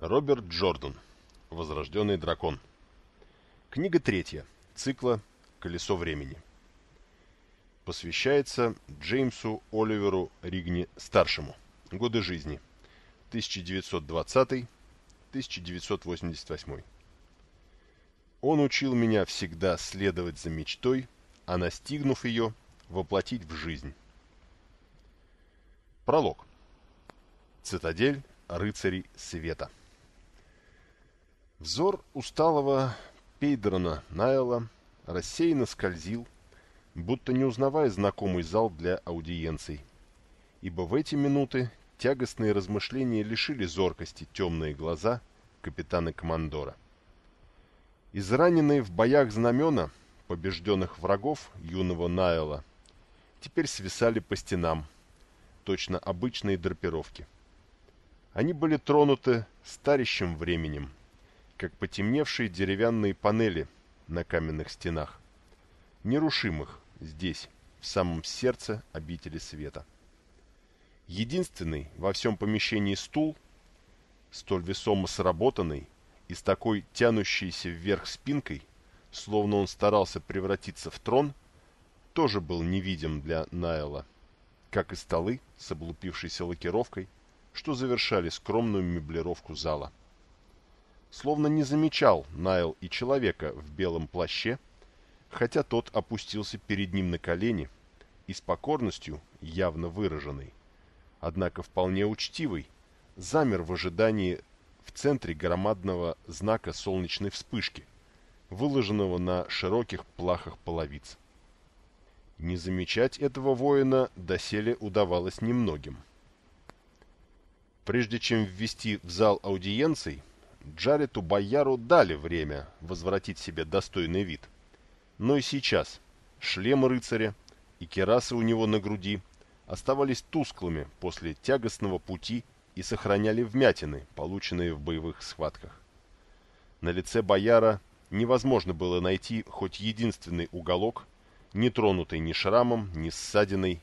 Роберт Джордан. Возрожденный дракон. Книга третья. Цикла «Колесо времени». Посвящается Джеймсу Оливеру Ригни старшему. Годы жизни. 1920-1988. Он учил меня всегда следовать за мечтой, а настигнув ее, воплотить в жизнь. Пролог. Цитадель рыцарей света. Взор усталого Пейдрона Найла рассеянно скользил, будто не узнавая знакомый зал для аудиенций, ибо в эти минуты тягостные размышления лишили зоркости темные глаза капитана-командора. Израненные в боях знамена побежденных врагов юного Найла теперь свисали по стенам, точно обычные драпировки. Они были тронуты старящим временем, как потемневшие деревянные панели на каменных стенах, нерушимых здесь, в самом сердце обители света. Единственный во всем помещении стул, столь весомо сработанный и с такой тянущейся вверх спинкой, словно он старался превратиться в трон, тоже был невидим для Найла, как и столы с облупившейся лакировкой, что завершали скромную меблировку зала. Словно не замечал Найл и человека в белом плаще, хотя тот опустился перед ним на колени и с покорностью, явно выраженной, однако вполне учтивый, замер в ожидании в центре громадного знака солнечной вспышки, выложенного на широких плахах половиц. Не замечать этого воина доселе удавалось немногим. Прежде чем ввести в зал аудиенций, Джарету Бояру дали время возвратить себе достойный вид. Но и сейчас шлем рыцаря и керасы у него на груди оставались тусклыми после тягостного пути и сохраняли вмятины, полученные в боевых схватках. На лице бояра невозможно было найти хоть единственный уголок, не тронутый ни шрамом, ни ссадиной.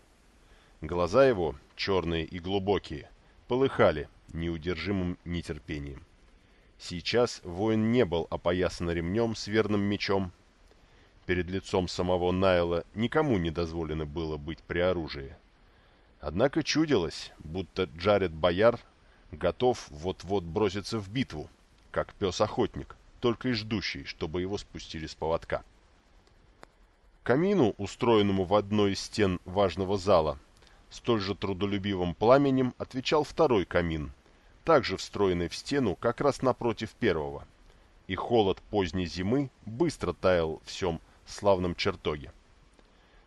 Глаза его, черные и глубокие, полыхали неудержимым нетерпением. Сейчас воин не был опоясан ремнем с верным мечом. Перед лицом самого Найла никому не дозволено было быть при оружии. Однако чудилось, будто Джаред Бояр готов вот-вот броситься в битву, как пес-охотник, только и ждущий, чтобы его спустили с поводка. Камину, устроенному в одной из стен важного зала, столь же трудолюбивым пламенем отвечал второй камин, также встроенный в стену как раз напротив первого, и холод поздней зимы быстро таял в всем славном чертоге.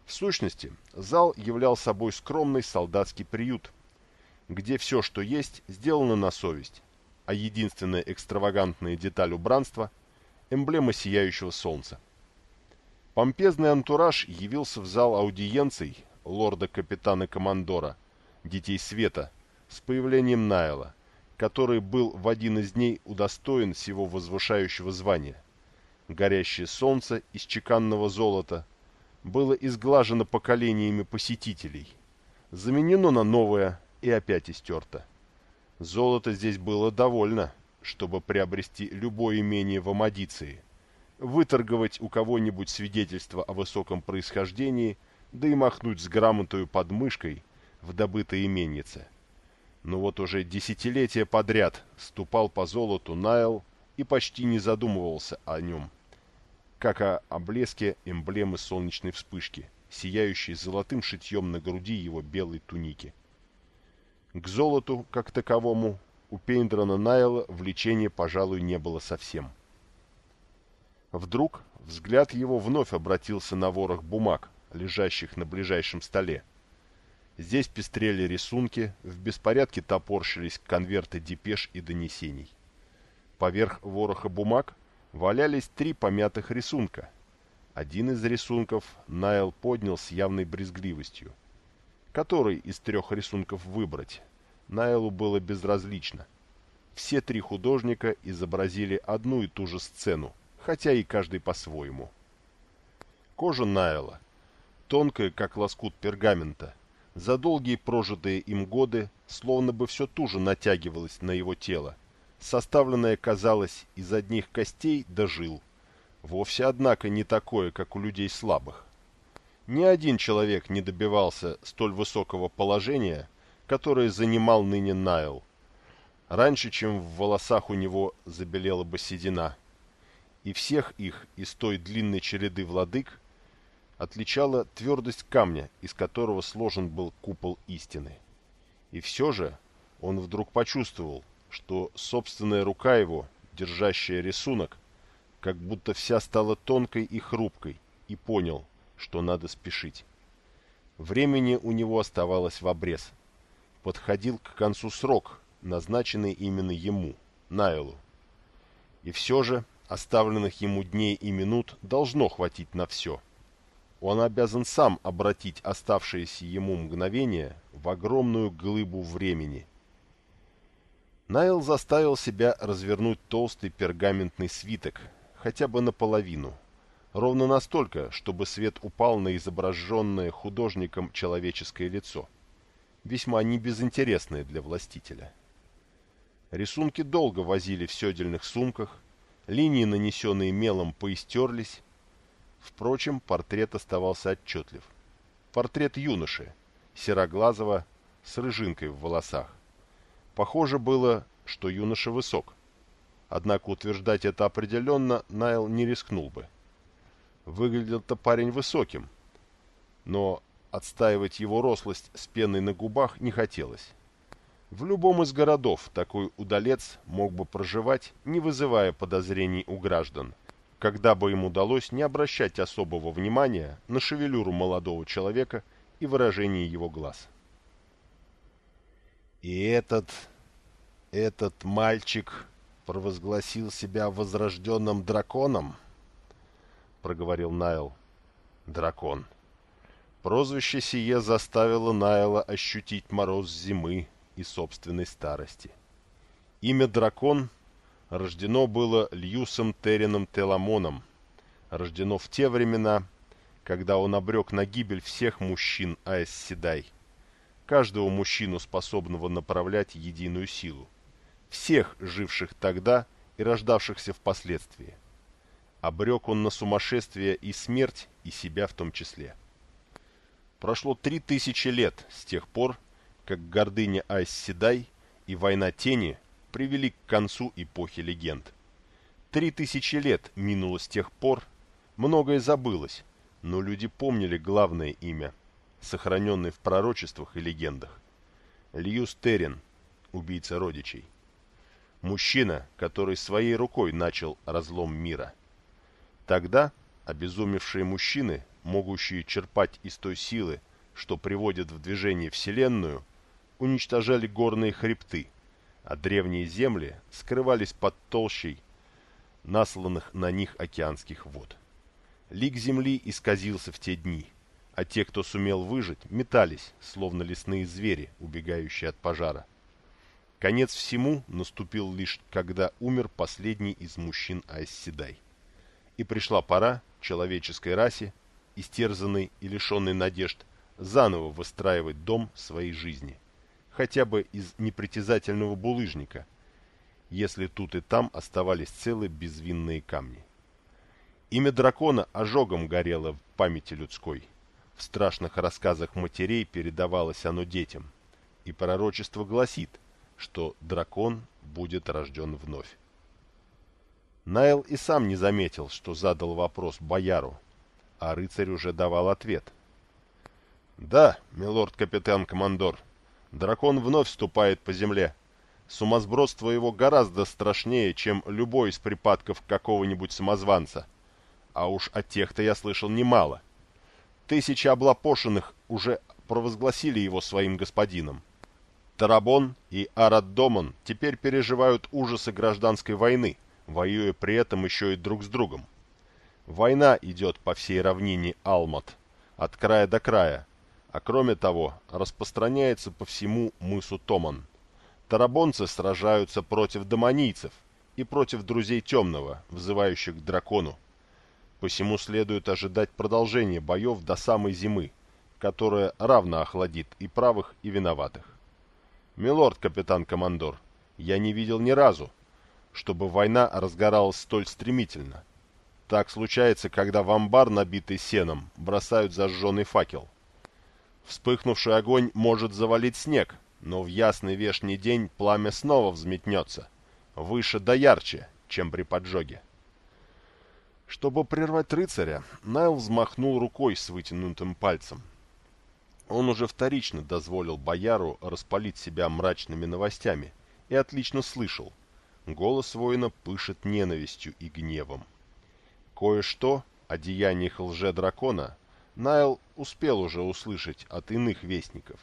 В сущности, зал являл собой скромный солдатский приют, где все, что есть, сделано на совесть, а единственная экстравагантная деталь убранства – эмблема сияющего солнца. Помпезный антураж явился в зал аудиенций лорда-капитана-командора, детей света, с появлением Найла – который был в один из дней удостоен всего возвышающего звания. Горящее солнце из чеканного золота было изглажено поколениями посетителей, заменено на новое и опять истерто. Золота здесь было довольно, чтобы приобрести любое имение в Амадиции, выторговать у кого-нибудь свидетельство о высоком происхождении, да и махнуть с грамотою под мышкой в добытой именнице – но вот уже десятилетия подряд ступал по золоту Найл и почти не задумывался о нем, как о блеске эмблемы солнечной вспышки, сияющей золотым шитьем на груди его белой туники. К золоту, как таковому, у Пейндрона Найла влечения, пожалуй, не было совсем. Вдруг взгляд его вновь обратился на ворох бумаг, лежащих на ближайшем столе. Здесь пестрели рисунки, в беспорядке топорщились конверты депеш и донесений. Поверх вороха бумаг валялись три помятых рисунка. Один из рисунков Найл поднял с явной брезгливостью. Который из трех рисунков выбрать? Найлу было безразлично. Все три художника изобразили одну и ту же сцену, хотя и каждый по-своему. Кожа Найла, тонкая, как лоскут пергамента, за долгие прожитые им годы словно бы все туже натягивалось на его тело, составленное, казалось, из одних костей до жил, вовсе, однако, не такое, как у людей слабых. Ни один человек не добивался столь высокого положения, которое занимал ныне Найл, раньше, чем в волосах у него забелела бы седина. И всех их из той длинной череды владык отличала твердость камня, из которого сложен был купол истины. И все же он вдруг почувствовал, что собственная рука его, держащая рисунок, как будто вся стала тонкой и хрупкой, и понял, что надо спешить. Времени у него оставалось в обрез. Подходил к концу срок, назначенный именно ему, Найлу. И все же оставленных ему дней и минут должно хватить на все. Он обязан сам обратить оставшиеся ему мгновения в огромную глыбу времени. Найл заставил себя развернуть толстый пергаментный свиток, хотя бы наполовину, ровно настолько, чтобы свет упал на изображенное художником человеческое лицо, весьма небезынтересное для властителя. Рисунки долго возили в седельных сумках, линии, нанесенные мелом, поистерлись. Впрочем, портрет оставался отчетлив. Портрет юноши, сероглазого, с рыжинкой в волосах. Похоже было, что юноша высок. Однако утверждать это определенно Найл не рискнул бы. Выглядел-то парень высоким, но отстаивать его рослость с пеной на губах не хотелось. В любом из городов такой удалец мог бы проживать, не вызывая подозрений у граждан, когда бы им удалось не обращать особого внимания на шевелюру молодого человека и выражение его глаз. «И этот... этот мальчик провозгласил себя возрожденным драконом?» — проговорил Найл. «Дракон». Прозвище сие заставило Найла ощутить мороз зимы и собственной старости. Имя «Дракон» рождено было Льюсом Террином Теламоном, рождено в те времена, когда он обрек на гибель всех мужчин Аэс Седай, каждого мужчину, способного направлять единую силу, всех живших тогда и рождавшихся впоследствии. Обрек он на сумасшествие и смерть, и себя в том числе. Прошло три тысячи лет с тех пор, как гордыня Айс Седай и война тени привели к концу эпохи легенд. Три тысячи лет минуло с тех пор, многое забылось, но люди помнили главное имя, сохраненное в пророчествах и легендах. Льюс Террин, убийца родичей. Мужчина, который своей рукой начал разлом мира – Тогда обезумевшие мужчины, могущие черпать из той силы, что приводит в движение Вселенную, уничтожали горные хребты, а древние земли скрывались под толщей насланных на них океанских вод. Лик земли исказился в те дни, а те, кто сумел выжить, метались, словно лесные звери, убегающие от пожара. Конец всему наступил лишь, когда умер последний из мужчин Айсседай и пришла пора человеческой расе, истерзанной и лишенной надежд, заново выстраивать дом своей жизни, хотя бы из непритязательного булыжника, если тут и там оставались целые безвинные камни. Имя дракона ожогом горело в памяти людской. В страшных рассказах матерей передавалось оно детям, и пророчество гласит, что дракон будет рожден вновь. Найл и сам не заметил, что задал вопрос бояру, а рыцарь уже давал ответ. «Да, милорд-капитан-командор, дракон вновь ступает по земле. Сумасбродство его гораздо страшнее, чем любой из припадков какого-нибудь самозванца. А уж от тех-то я слышал немало. Тысячи облапошенных уже провозгласили его своим господином. Тарабон и Араддомон теперь переживают ужасы гражданской войны, воюя при этом еще и друг с другом. Война идет по всей равнине Алмат, от края до края, а кроме того распространяется по всему мысу Томан. Тарабонцы сражаются против домонийцев и против друзей Темного, взывающих к дракону. Посему следует ожидать продолжения боев до самой зимы, которая равно охладит и правых, и виноватых. Милорд, капитан-командор, я не видел ни разу, чтобы война разгоралась столь стремительно. Так случается, когда в амбар, набитый сеном, бросают зажженный факел. Вспыхнувший огонь может завалить снег, но в ясный вешний день пламя снова взметнется, выше да ярче, чем при поджоге. Чтобы прервать рыцаря, Найл взмахнул рукой с вытянутым пальцем. Он уже вторично дозволил бояру распалить себя мрачными новостями и отлично слышал. Голос воина пышет ненавистью и гневом. Кое-что о деяниях лже-дракона Найл успел уже услышать от иных вестников.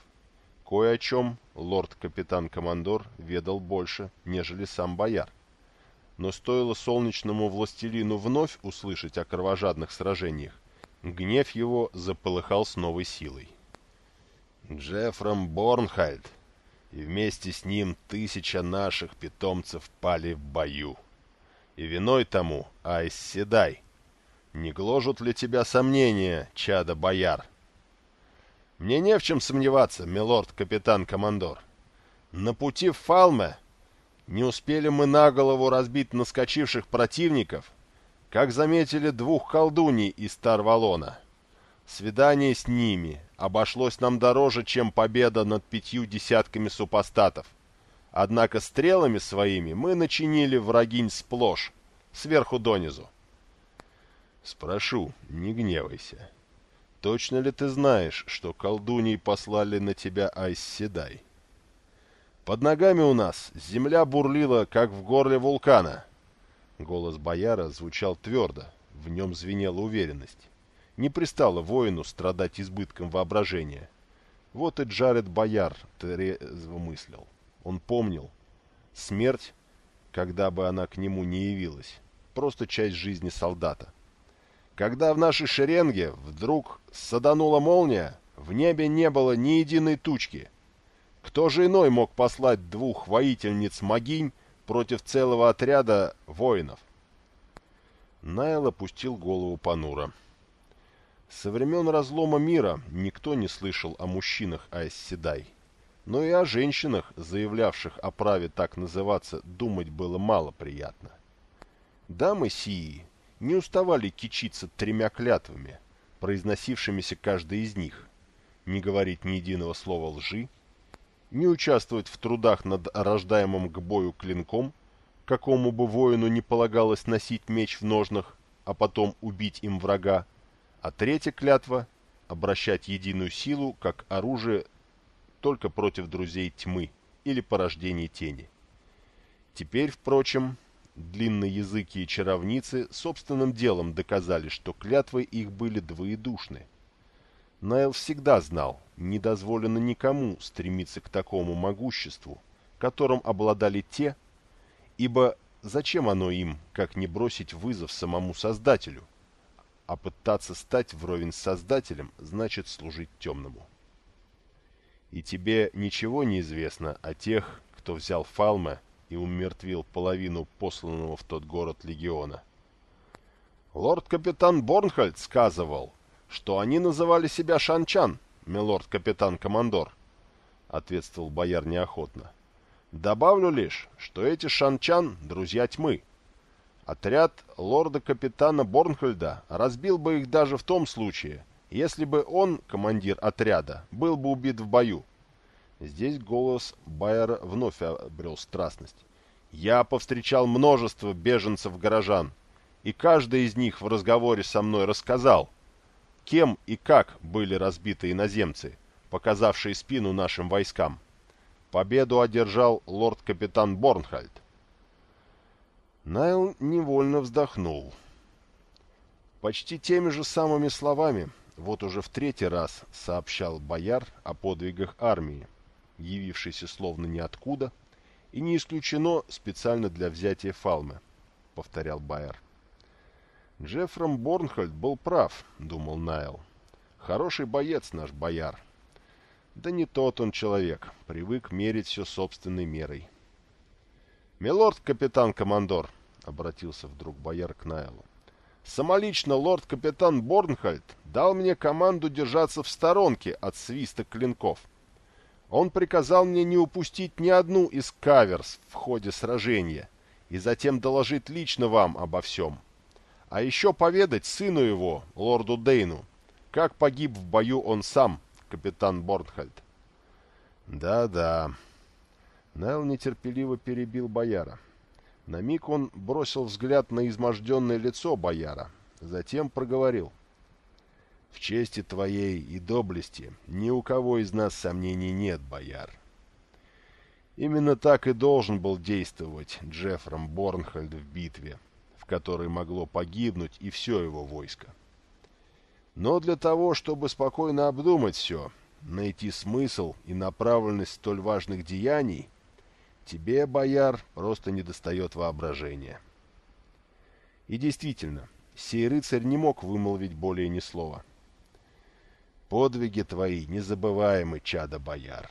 Кое о чем лорд-капитан-командор ведал больше, нежели сам бояр. Но стоило солнечному властелину вновь услышать о кровожадных сражениях, гнев его заполыхал с новой силой. Джеффром Борнхальд, и вместе с ним тысяча наших питомцев пали в бою. И виной тому Айс Седай. Не гложут ли тебя сомнения, чада бояр? Мне не в чем сомневаться, милорд-капитан-командор. На пути в Фалме не успели мы на голову разбить наскочивших противников, как заметили двух колдуний из Тарвалона. Свидание с ними обошлось нам дороже, чем победа над пятью десятками супостатов. Однако стрелами своими мы начинили врагинь сплошь, сверху донизу. Спрошу, не гневайся. Точно ли ты знаешь, что колдуньи послали на тебя Айсседай? Под ногами у нас земля бурлила, как в горле вулкана. Голос бояра звучал твердо, в нем звенела уверенность не пристало воину страдать избытком воображения. Вот и Джаред Бояр трезво мыслил. Он помнил. Смерть, когда бы она к нему не явилась, просто часть жизни солдата. Когда в нашей шеренге вдруг саданула молния, в небе не было ни единой тучки. Кто же иной мог послать двух воительниц-могинь против целого отряда воинов? Найл опустил голову понуро. Со времен разлома мира никто не слышал о мужчинах Айсседай. Но и о женщинах, заявлявших о праве так называться, думать было мало приятно. Дамы сии не уставали кичиться тремя клятвами, произносившимися каждой из них, не говорить ни единого слова лжи, не участвовать в трудах над рождаемым к бою клинком, какому бы воину не полагалось носить меч в ножнах, а потом убить им врага, а третья клятва — обращать единую силу как оружие только против друзей тьмы или порождений тени. Теперь, впрочем, длинные языки и чаровницы собственным делом доказали, что клятвы их были двоедушны. Найл всегда знал, не дозволено никому стремиться к такому могуществу, которым обладали те, ибо зачем оно им, как не бросить вызов самому Создателю – а пытаться стать вровень с Создателем значит служить темному. И тебе ничего не известно о тех, кто взял Фалме и умертвил половину посланного в тот город легиона. Лорд-капитан Борнхальд сказывал, что они называли себя Шанчан, милорд-капитан-командор, — ответствовал бояр неохотно. Добавлю лишь, что эти Шанчан — друзья тьмы, Отряд лорда-капитана Борнхольда разбил бы их даже в том случае, если бы он, командир отряда, был бы убит в бою. Здесь голос Байера вновь обрел страстность. Я повстречал множество беженцев-горожан, и каждый из них в разговоре со мной рассказал, кем и как были разбиты иноземцы, показавшие спину нашим войскам. Победу одержал лорд-капитан Борнхальд. Найл невольно вздохнул. Почти теми же самыми словами, вот уже в третий раз сообщал бояр о подвигах армии, явившейся словно ниоткуда, и не исключено специально для взятия Фалмы, повторял Байер. Джеффром Борнхольд был прав, думал Найл. Хороший боец наш бояр. Да не тот он человек, привык мерить все собственной мерой. «Милорд капитан-командор», обратился вдруг бояр к Найлу. Самолично лорд-капитан Борнхальд дал мне команду держаться в сторонке от свиста клинков. Он приказал мне не упустить ни одну из каверс в ходе сражения и затем доложить лично вам обо всем. А еще поведать сыну его, лорду Дейну, как погиб в бою он сам, капитан Борнхальд. Да-да. Найл нетерпеливо перебил бояра. На миг он бросил взгляд на изможденное лицо бояра, затем проговорил. В чести твоей и доблести ни у кого из нас сомнений нет, бояр. Именно так и должен был действовать Джеффром Борнхальд в битве, в которой могло погибнуть и все его войско. Но для того, чтобы спокойно обдумать все, найти смысл и направленность столь важных деяний, тебе, бояр, просто недостает воображения. И действительно, сей рыцарь не мог вымолвить более ни слова. Подвиги твои незабываемы, чада бояр.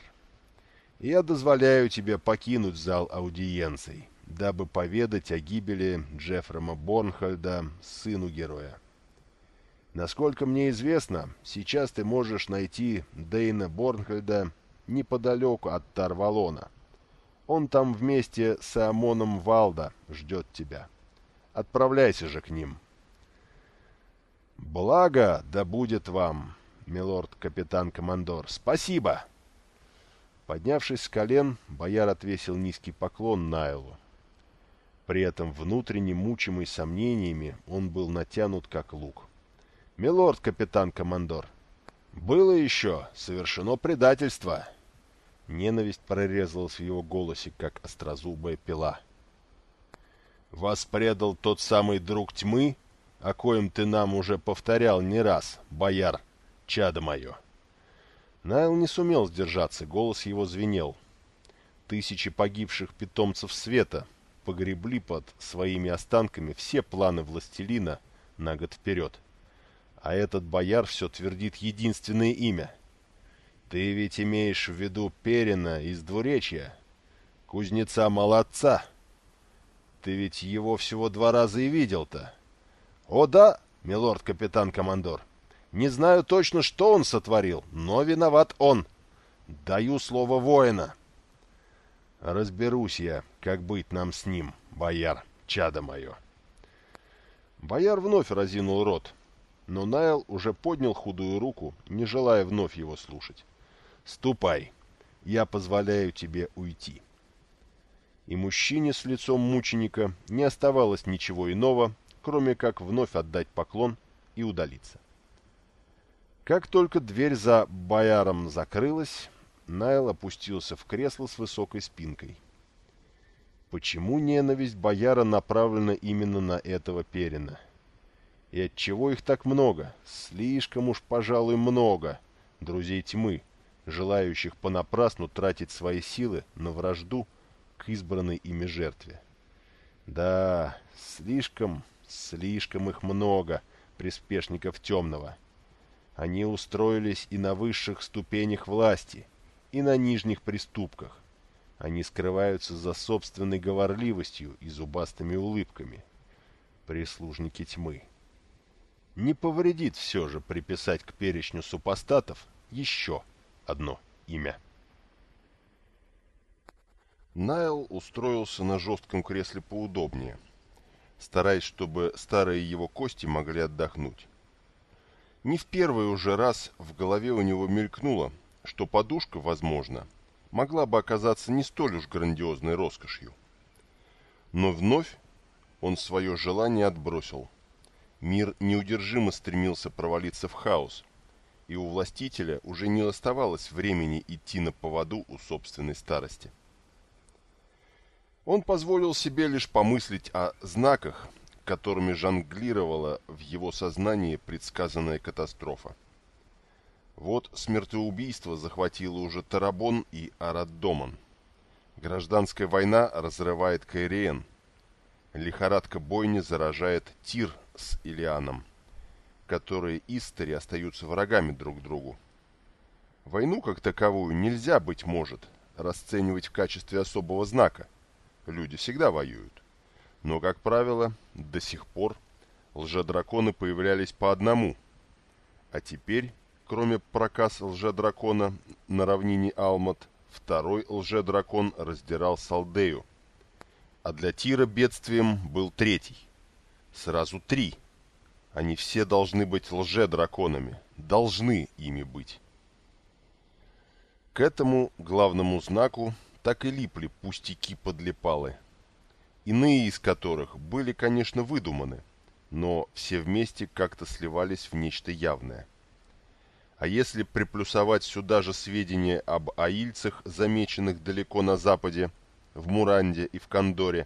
Я дозволяю тебе покинуть зал аудиенций, дабы поведать о гибели Джеффрема Борнхольда, сыну героя. Насколько мне известно, сейчас ты можешь найти Дейна Борнхольда неподалеку от Тарвалона. Он там вместе с Амоном Валда ждет тебя. Отправляйся же к ним. Благо да будет вам, милорд-капитан-командор. Спасибо!» Поднявшись с колен, бояр отвесил низкий поклон Найлу. При этом внутренне мучимый сомнениями он был натянут как лук. «Милорд, капитан-командор, было еще совершено предательство!» Ненависть прорезалась в его голосе, как острозубая пила. «Вас предал тот самый друг тьмы, о коем ты нам уже повторял не раз, бояр, чадо мое!» Найл не сумел сдержаться, голос его звенел. Тысячи погибших питомцев света погребли под своими останками все планы властелина на год вперед. А этот бояр все твердит единственное имя. Ты ведь имеешь в виду Перина из двуречья, кузнеца-молодца. Ты ведь его всего два раза и видел-то. О да, милорд-капитан-командор, не знаю точно, что он сотворил, но виноват он. Даю слово воина. Разберусь я, как быть нам с ним, бояр, чадо мое. Бояр вновь разинул рот, но Найл уже поднял худую руку, не желая вновь его слушать. «Ступай, я позволяю тебе уйти». И мужчине с лицом мученика не оставалось ничего иного, кроме как вновь отдать поклон и удалиться. Как только дверь за бояром закрылась, Найл опустился в кресло с высокой спинкой. Почему ненависть бояра направлена именно на этого Перина? И отчего их так много? Слишком уж, пожалуй, много друзей тьмы, желающих понапрасну тратить свои силы на вражду к избранной ими жертве. Да, слишком, слишком их много, приспешников темного. — они устроились и на высших ступенях власти, и на нижних приступках. Они скрываются за собственной говорливостью и зубастыми улыбками. Прислужники тьмы. Не повредит все же приписать к перечню супостатов еще одно имя. Найл устроился на жестком кресле поудобнее, стараясь, чтобы старые его кости могли отдохнуть. Не в первый уже раз в голове у него мелькнуло, что подушка, возможно, могла бы оказаться не столь уж грандиозной роскошью. Но вновь он свое желание отбросил. Мир неудержимо стремился провалиться в хаос, и у властителя уже не оставалось времени идти на поводу у собственной старости. Он позволил себе лишь помыслить о знаках, которыми жонглировала в его сознании предсказанная катастрофа. Вот смертоубийство захватило уже Тарабон и Араддоман. Гражданская война разрывает Кайриен. Лихорадка бойни заражает Тир с Илианом, которые истори остаются врагами друг другу. Войну как таковую нельзя, быть может, расценивать в качестве особого знака. Люди всегда воюют. Но, как правило, до сих пор лжедраконы появлялись по одному. А теперь, кроме проказ лжедракона на равнине Алмат, второй лжедракон раздирал Салдею. А для Тира бедствием был третий. Сразу три. Они все должны быть лже-драконами. Должны ими быть. К этому главному знаку так и липли пустяки-подлипалы. Иные из которых были, конечно, выдуманы, но все вместе как-то сливались в нечто явное. А если приплюсовать сюда же сведения об аильцах, замеченных далеко на западе, в Муранде и в Кондоре,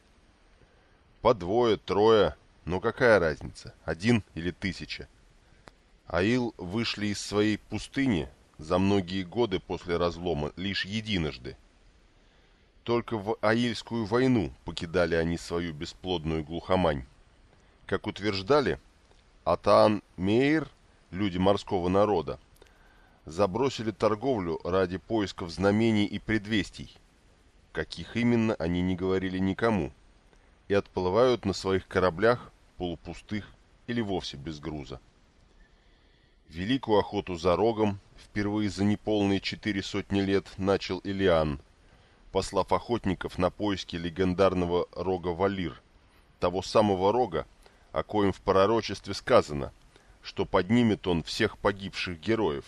по двое, трое, но какая разница, один или тысяча? Аил вышли из своей пустыни за многие годы после разлома лишь единожды, только в Аильскую войну покидали они свою бесплодную глухомань. Как утверждали, Атаан Мейр, люди морского народа, забросили торговлю ради поисков знамений и предвестий, каких именно они не говорили никому, и отплывают на своих кораблях полупустых или вовсе без груза. Великую охоту за рогом впервые за неполные четыре сотни лет начал Илиан – послав охотников на поиски легендарного рога Валир, того самого рога, о коем в пророчестве сказано, что поднимет он всех погибших героев.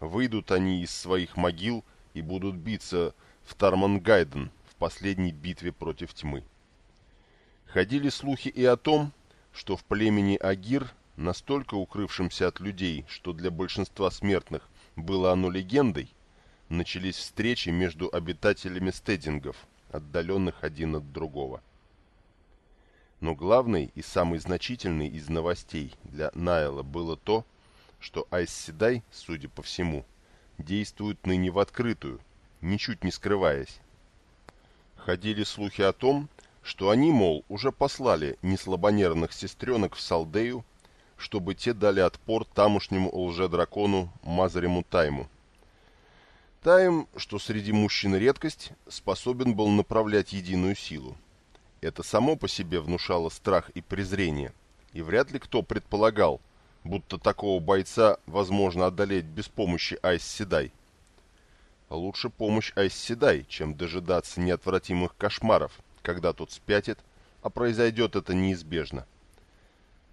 Выйдут они из своих могил и будут биться в Тармангайден в последней битве против тьмы. Ходили слухи и о том, что в племени Агир, настолько укрывшемся от людей, что для большинства смертных было оно легендой, начались встречи между обитателями стедингов, отдаленных один от другого. Но главной и самой значительной из новостей для Найла было то, что Айсседай, судя по всему, действует ныне в открытую, ничуть не скрываясь. Ходили слухи о том, что они, мол, уже послали неслабонервных сестренок в Салдею, чтобы те дали отпор тамошнему лже-дракону Мазарему Тайму, Тайм, что среди мужчин редкость, способен был направлять единую силу. Это само по себе внушало страх и презрение, и вряд ли кто предполагал, будто такого бойца возможно одолеть без помощи Айс Седай. Лучше помощь Айс Седай, чем дожидаться неотвратимых кошмаров, когда тот спятит, а произойдет это неизбежно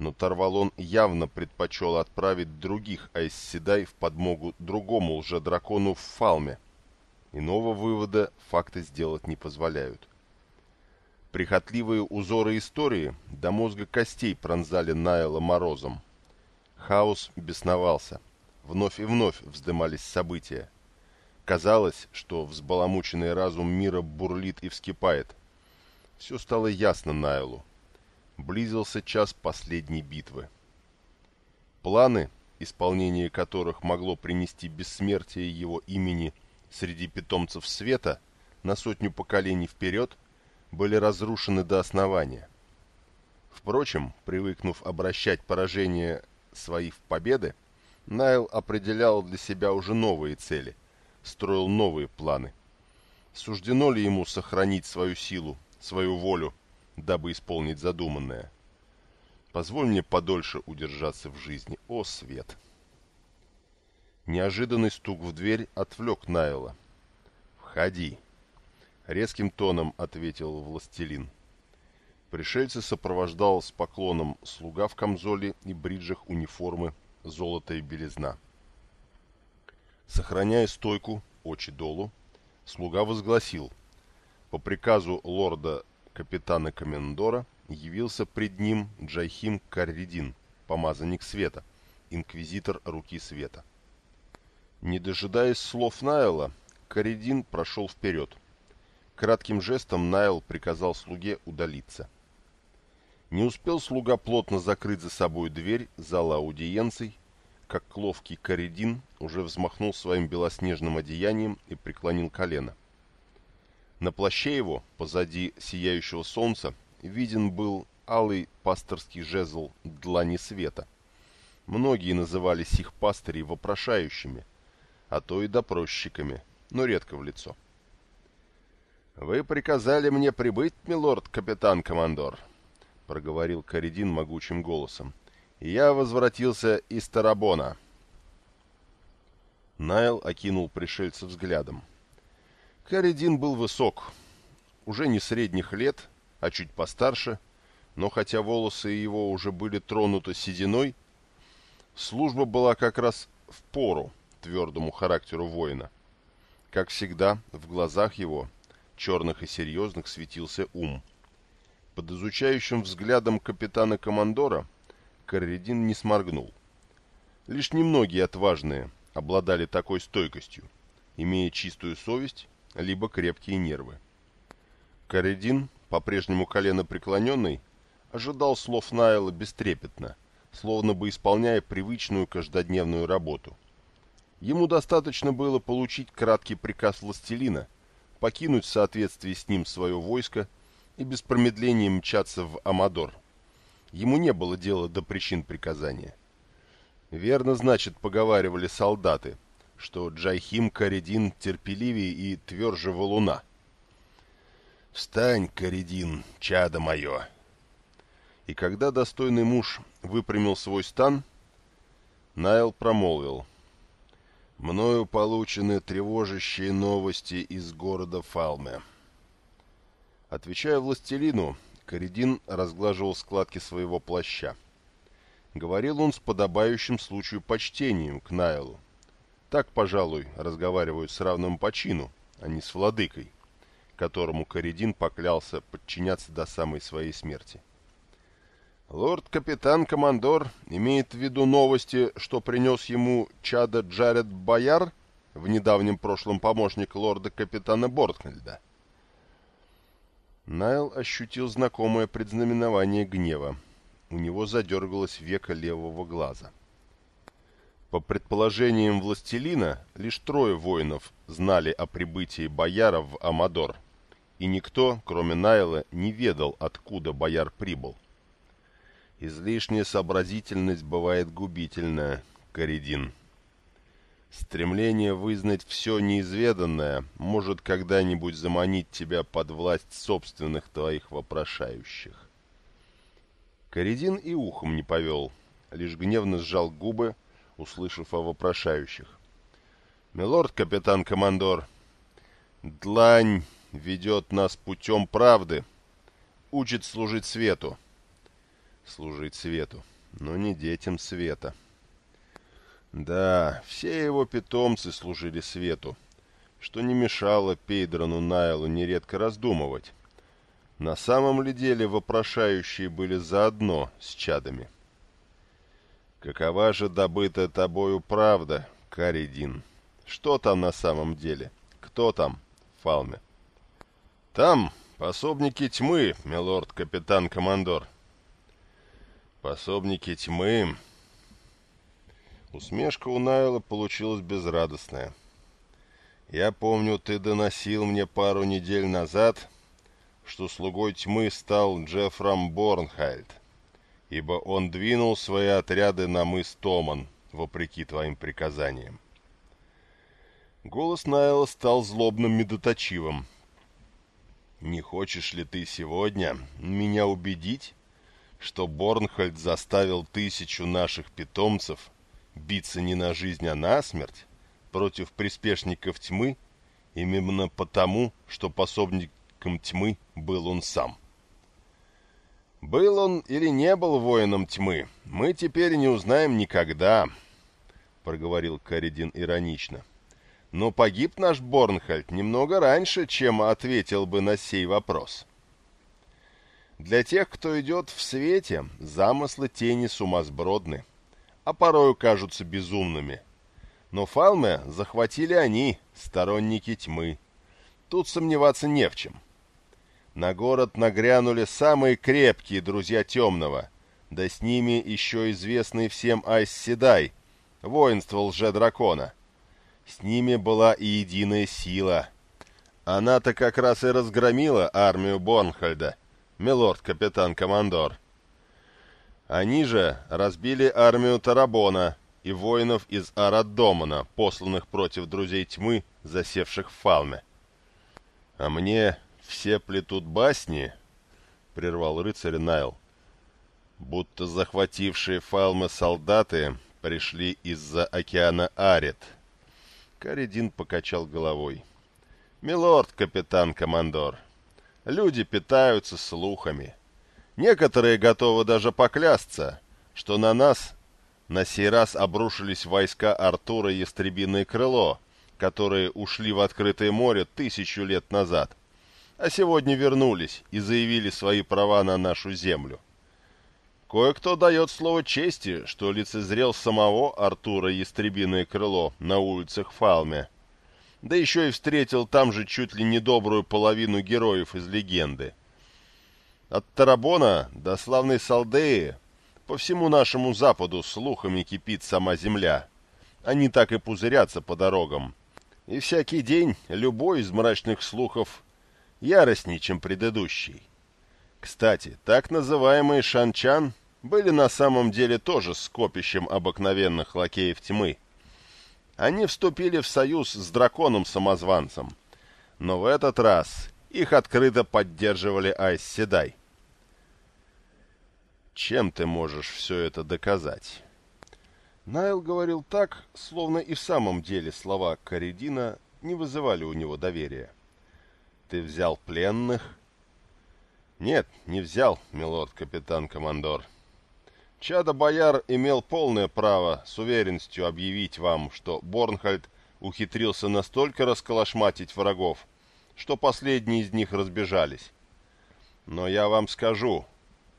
но Тарвалон явно предпочел отправить других Айсседай в подмогу другому лжедракону в Фалме. Иного вывода факты сделать не позволяют. Прихотливые узоры истории до мозга костей пронзали Найла морозом. Хаос бесновался. Вновь и вновь вздымались события. Казалось, что взбаламученный разум мира бурлит и вскипает. Все стало ясно Найлу близился час последней битвы. Планы, исполнение которых могло принести бессмертие его имени среди питомцев света на сотню поколений вперед, были разрушены до основания. Впрочем, привыкнув обращать поражения свои в победы, Найл определял для себя уже новые цели, строил новые планы. Суждено ли ему сохранить свою силу, свою волю, дабы исполнить задуманное. Позволь мне подольше удержаться в жизни, о свет!» Неожиданный стук в дверь отвлек Найла. «Входи!» — резким тоном ответил властелин. Пришельца сопровождал с поклоном слуга в камзоле и бриджах униформы золотая белизна. Сохраняя стойку, очи долу, слуга возгласил. По приказу лорда капитана Комендора явился пред ним Джайхим Карридин, помазанник света, инквизитор руки света. Не дожидаясь слов Найла, Карридин прошел вперед. Кратким жестом Найл приказал слуге удалиться. Не успел слуга плотно закрыть за собой дверь зала аудиенций, как ловкий Каридин уже взмахнул своим белоснежным одеянием и преклонил колено. На плаще его, позади сияющего солнца, виден был алый пасторский жезл длани света. Многие называли сих пастырей вопрошающими, а то и допросчиками, но редко в лицо. «Вы приказали мне прибыть, милорд-капитан-командор», — проговорил Каридин могучим голосом. «Я возвратился из Тарабона». Найл окинул пришельца взглядом. Каридин был высок, уже не средних лет, а чуть постарше, но хотя волосы его уже были тронуты сединой, служба была как раз в пору твердому характеру воина. Как всегда, в глазах его, черных и серьезных, светился ум. Под изучающим взглядом капитана-командора Карредин не сморгнул. Лишь немногие отважные обладали такой стойкостью, имея чистую совесть, либо крепкие нервы. Карредин, по-прежнему колено преклоненный, ожидал слов Найла бестрепетно, словно бы исполняя привычную каждодневную работу. Ему достаточно было получить краткий приказ властелина, покинуть в соответствии с ним свое войско и без промедления мчаться в Амадор. Ему не было дела до причин приказания. Верно, значит, поговаривали солдаты, что Джайхим Каредин терпеливее и тверже валуна. «Встань, Каредин, чадо мое!» И когда достойный муж выпрямил свой стан, Найл промолвил. «Мною получены тревожащие новости из города Фалме». Отвечая властелину, Каредин разглаживал складки своего плаща. Говорил он с подобающим случаю почтением к Найлу. Так, пожалуй, разговаривают с равным по чину, а не с владыкой, которому Каредин поклялся подчиняться до самой своей смерти. Лорд-капитан-командор имеет в виду новости, что принес ему чада Джаред Бояр, в недавнем прошлом помощник лорда-капитана Бортхельда. Найл ощутил знакомое предзнаменование гнева. У него задергалось веко левого глаза. По предположениям властелина, лишь трое воинов знали о прибытии бояра в Амадор, и никто, кроме Найла, не ведал, откуда бояр прибыл. Излишняя сообразительность бывает губительна, Каридин. Стремление вызнать все неизведанное может когда-нибудь заманить тебя под власть собственных твоих вопрошающих. Коридин и ухом не повел, лишь гневно сжал губы, услышав о вопрошающих. «Милорд, капитан-командор, длань ведет нас путем правды, учит служить свету». «Служить свету, но не детям света». Да, все его питомцы служили свету, что не мешало Пейдрону Найлу нередко раздумывать. На самом ли деле вопрошающие были заодно с чадами? Какова же добытая тобою правда, Каридин? Что там на самом деле? Кто там, Фалме? Там пособники тьмы, милорд-капитан-командор. Пособники тьмы, Усмешка у Найла получилась безрадостная. «Я помню, ты доносил мне пару недель назад, что слугой тьмы стал Джеффрам Борнхальд, ибо он двинул свои отряды на мыс Томан, вопреки твоим приказаниям». Голос Найла стал злобным медоточивым. «Не хочешь ли ты сегодня меня убедить, что Борнхальд заставил тысячу наших питомцев биться не на жизнь, а на смерть против приспешников тьмы, именно потому, что пособником тьмы был он сам. Был он или не был воином тьмы, мы теперь не узнаем никогда, проговорил Каридин иронично. Но погиб наш Борнхальд немного раньше, чем ответил бы на сей вопрос. Для тех, кто идет в свете, замыслы тени сумасбродны а порою кажутся безумными. Но Фалме захватили они, сторонники тьмы. Тут сомневаться не в чем. На город нагрянули самые крепкие друзья Темного, да с ними еще известный всем Айс Седай, воинство лже-дракона. С ними была и единая сила. Она-то как раз и разгромила армию Борнхальда, милорд-капитан-командор. Они же разбили армию Тарабона и воинов из Араддомана, посланных против друзей тьмы, засевших в Фалме. «А мне все плетут басни», — прервал рыцарь Найл, «будто захватившие Фалмы солдаты пришли из-за океана Арет». Каридин покачал головой. «Милорд, капитан-командор, Люди питаются слухами. Некоторые готовы даже поклясться, что на нас на сей раз обрушились войска Артура Ястребиное Крыло, которые ушли в открытое море тысячу лет назад, а сегодня вернулись и заявили свои права на нашу землю. Кое-кто дает слово чести, что лицезрел самого Артура Ястребиное Крыло на улицах Фалме, да еще и встретил там же чуть ли не добрую половину героев из легенды. От Тарабона до славной Салдеи по всему нашему западу слухами кипит сама земля. Они так и пузырятся по дорогам. И всякий день любой из мрачных слухов яростней, чем предыдущий. Кстати, так называемые шанчан были на самом деле тоже скопищем обыкновенных лакеев тьмы. Они вступили в союз с драконом-самозванцем, но в этот раз их открыто поддерживали Айс Седай. Чем ты можешь все это доказать? Найл говорил так, словно и в самом деле слова Каридина не вызывали у него доверия. Ты взял пленных? Нет, не взял, милорд-капитан-командор. Чада Бояр имел полное право с уверенностью объявить вам, что Борнхальд ухитрился настолько расколошматить врагов, что последние из них разбежались. Но я вам скажу,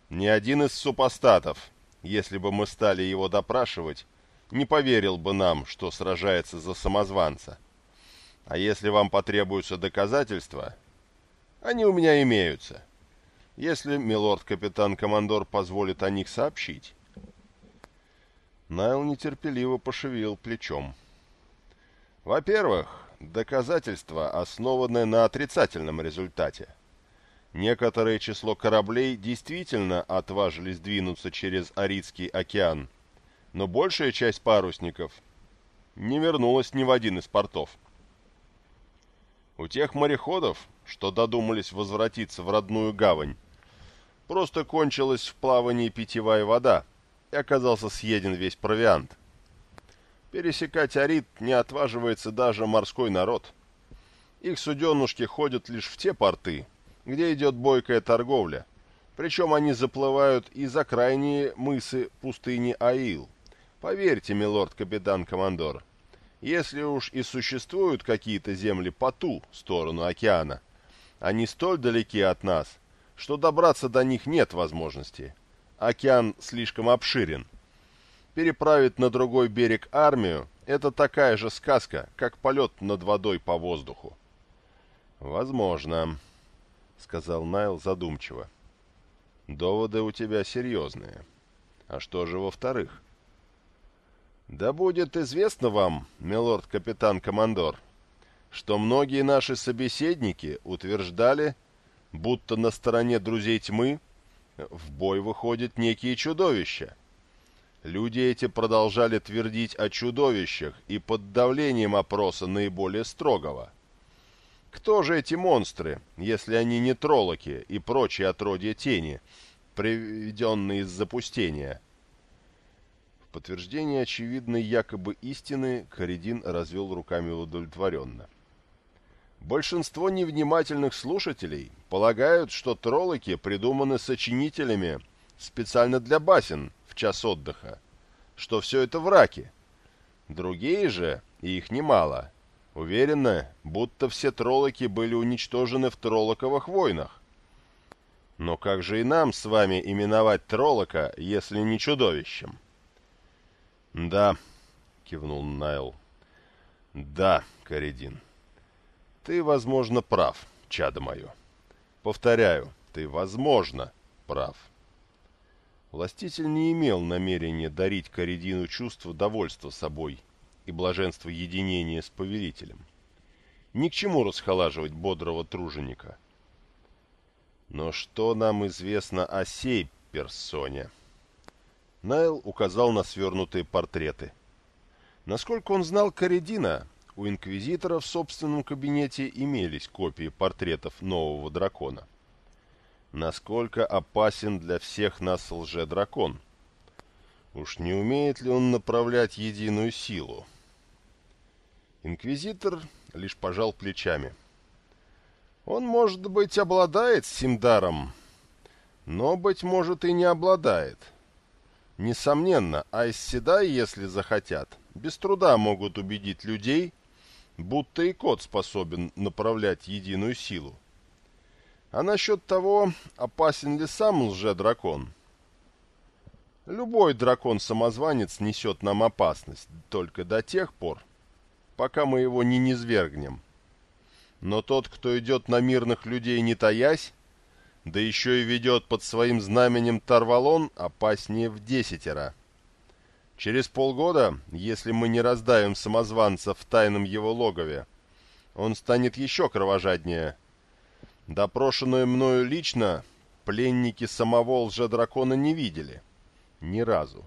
ни один из супостатов, если бы мы стали его допрашивать, не поверил бы нам, что сражается за самозванца. А если вам потребуются доказательства, они у меня имеются. Если милорд-капитан-командор позволит о них сообщить. Найл нетерпеливо пошевел плечом. Во-первых, доказательства, основанные на отрицательном результате. Некоторое число кораблей действительно отважились двинуться через Аридский океан, но большая часть парусников не вернулась ни в один из портов. У тех мореходов, что додумались возвратиться в родную гавань, просто кончилась в плавании питьевая вода, и оказался съеден весь провиант. Пересекать Арид не отваживается даже морской народ. Их суденушки ходят лишь в те порты, где идет бойкая торговля, причем они заплывают и за крайние мысы пустыни Аил. Поверьте, милорд-капитан-командор, если уж и существуют какие-то земли по ту сторону океана, они столь далеки от нас, что добраться до них нет возможности. Океан слишком обширен. Переправить на другой берег армию – это такая же сказка, как полет над водой по воздуху. «Возможно», — сказал Найл задумчиво. «Доводы у тебя серьезные. А что же во-вторых?» «Да будет известно вам, милорд-капитан-командор, что многие наши собеседники утверждали, будто на стороне друзей тьмы в бой выходят некие чудовища. Люди эти продолжали твердить о чудовищах и под давлением опроса наиболее строгого. Кто же эти монстры, если они не троллоки и прочие отродья тени, приведенные из запустения? Подтверждение очевидной якобы истины Каридин развел руками удовлетворенно. Большинство невнимательных слушателей полагают, что троллоки придуманы сочинителями специально для басен в час отдыха, что все это враки. Другие же, и их немало, уверены, будто все троллоки были уничтожены в троллоковых войнах. Но как же и нам с вами именовать троллока, если не чудовищем? «Да», — кивнул Найл. «Да, Каридин». Ты, возможно, прав, чадо мое. Повторяю, ты, возможно, прав. Властитель не имел намерения дарить Коридину чувство довольства собой и блаженство единения с повелителем. Ни к чему расхолаживать бодрого труженика. Но что нам известно о сей персоне? Найл указал на свернутые портреты. Насколько он знал Коридина, у Инквизитора в собственном кабинете имелись копии портретов нового дракона. Насколько опасен для всех нас лже-дракон? Уж не умеет ли он направлять единую силу? Инквизитор лишь пожал плечами. Он, может быть, обладает сим даром, но, быть может, и не обладает. Несомненно, Айс-Седай, если захотят, без труда могут убедить людей, будто и кот способен направлять единую силу. А насчет того, опасен ли сам лже-дракон? Любой дракон-самозванец несет нам опасность только до тех пор, пока мы его не низвергнем. Но тот, кто идет на мирных людей не таясь, да еще и ведет под своим знаменем Тарвалон, опаснее в десятеро. Через полгода, если мы не раздавим самозванца в тайном его логове, он станет еще кровожаднее. Допрошенную мною лично пленники самого лжедракона не видели. Ни разу.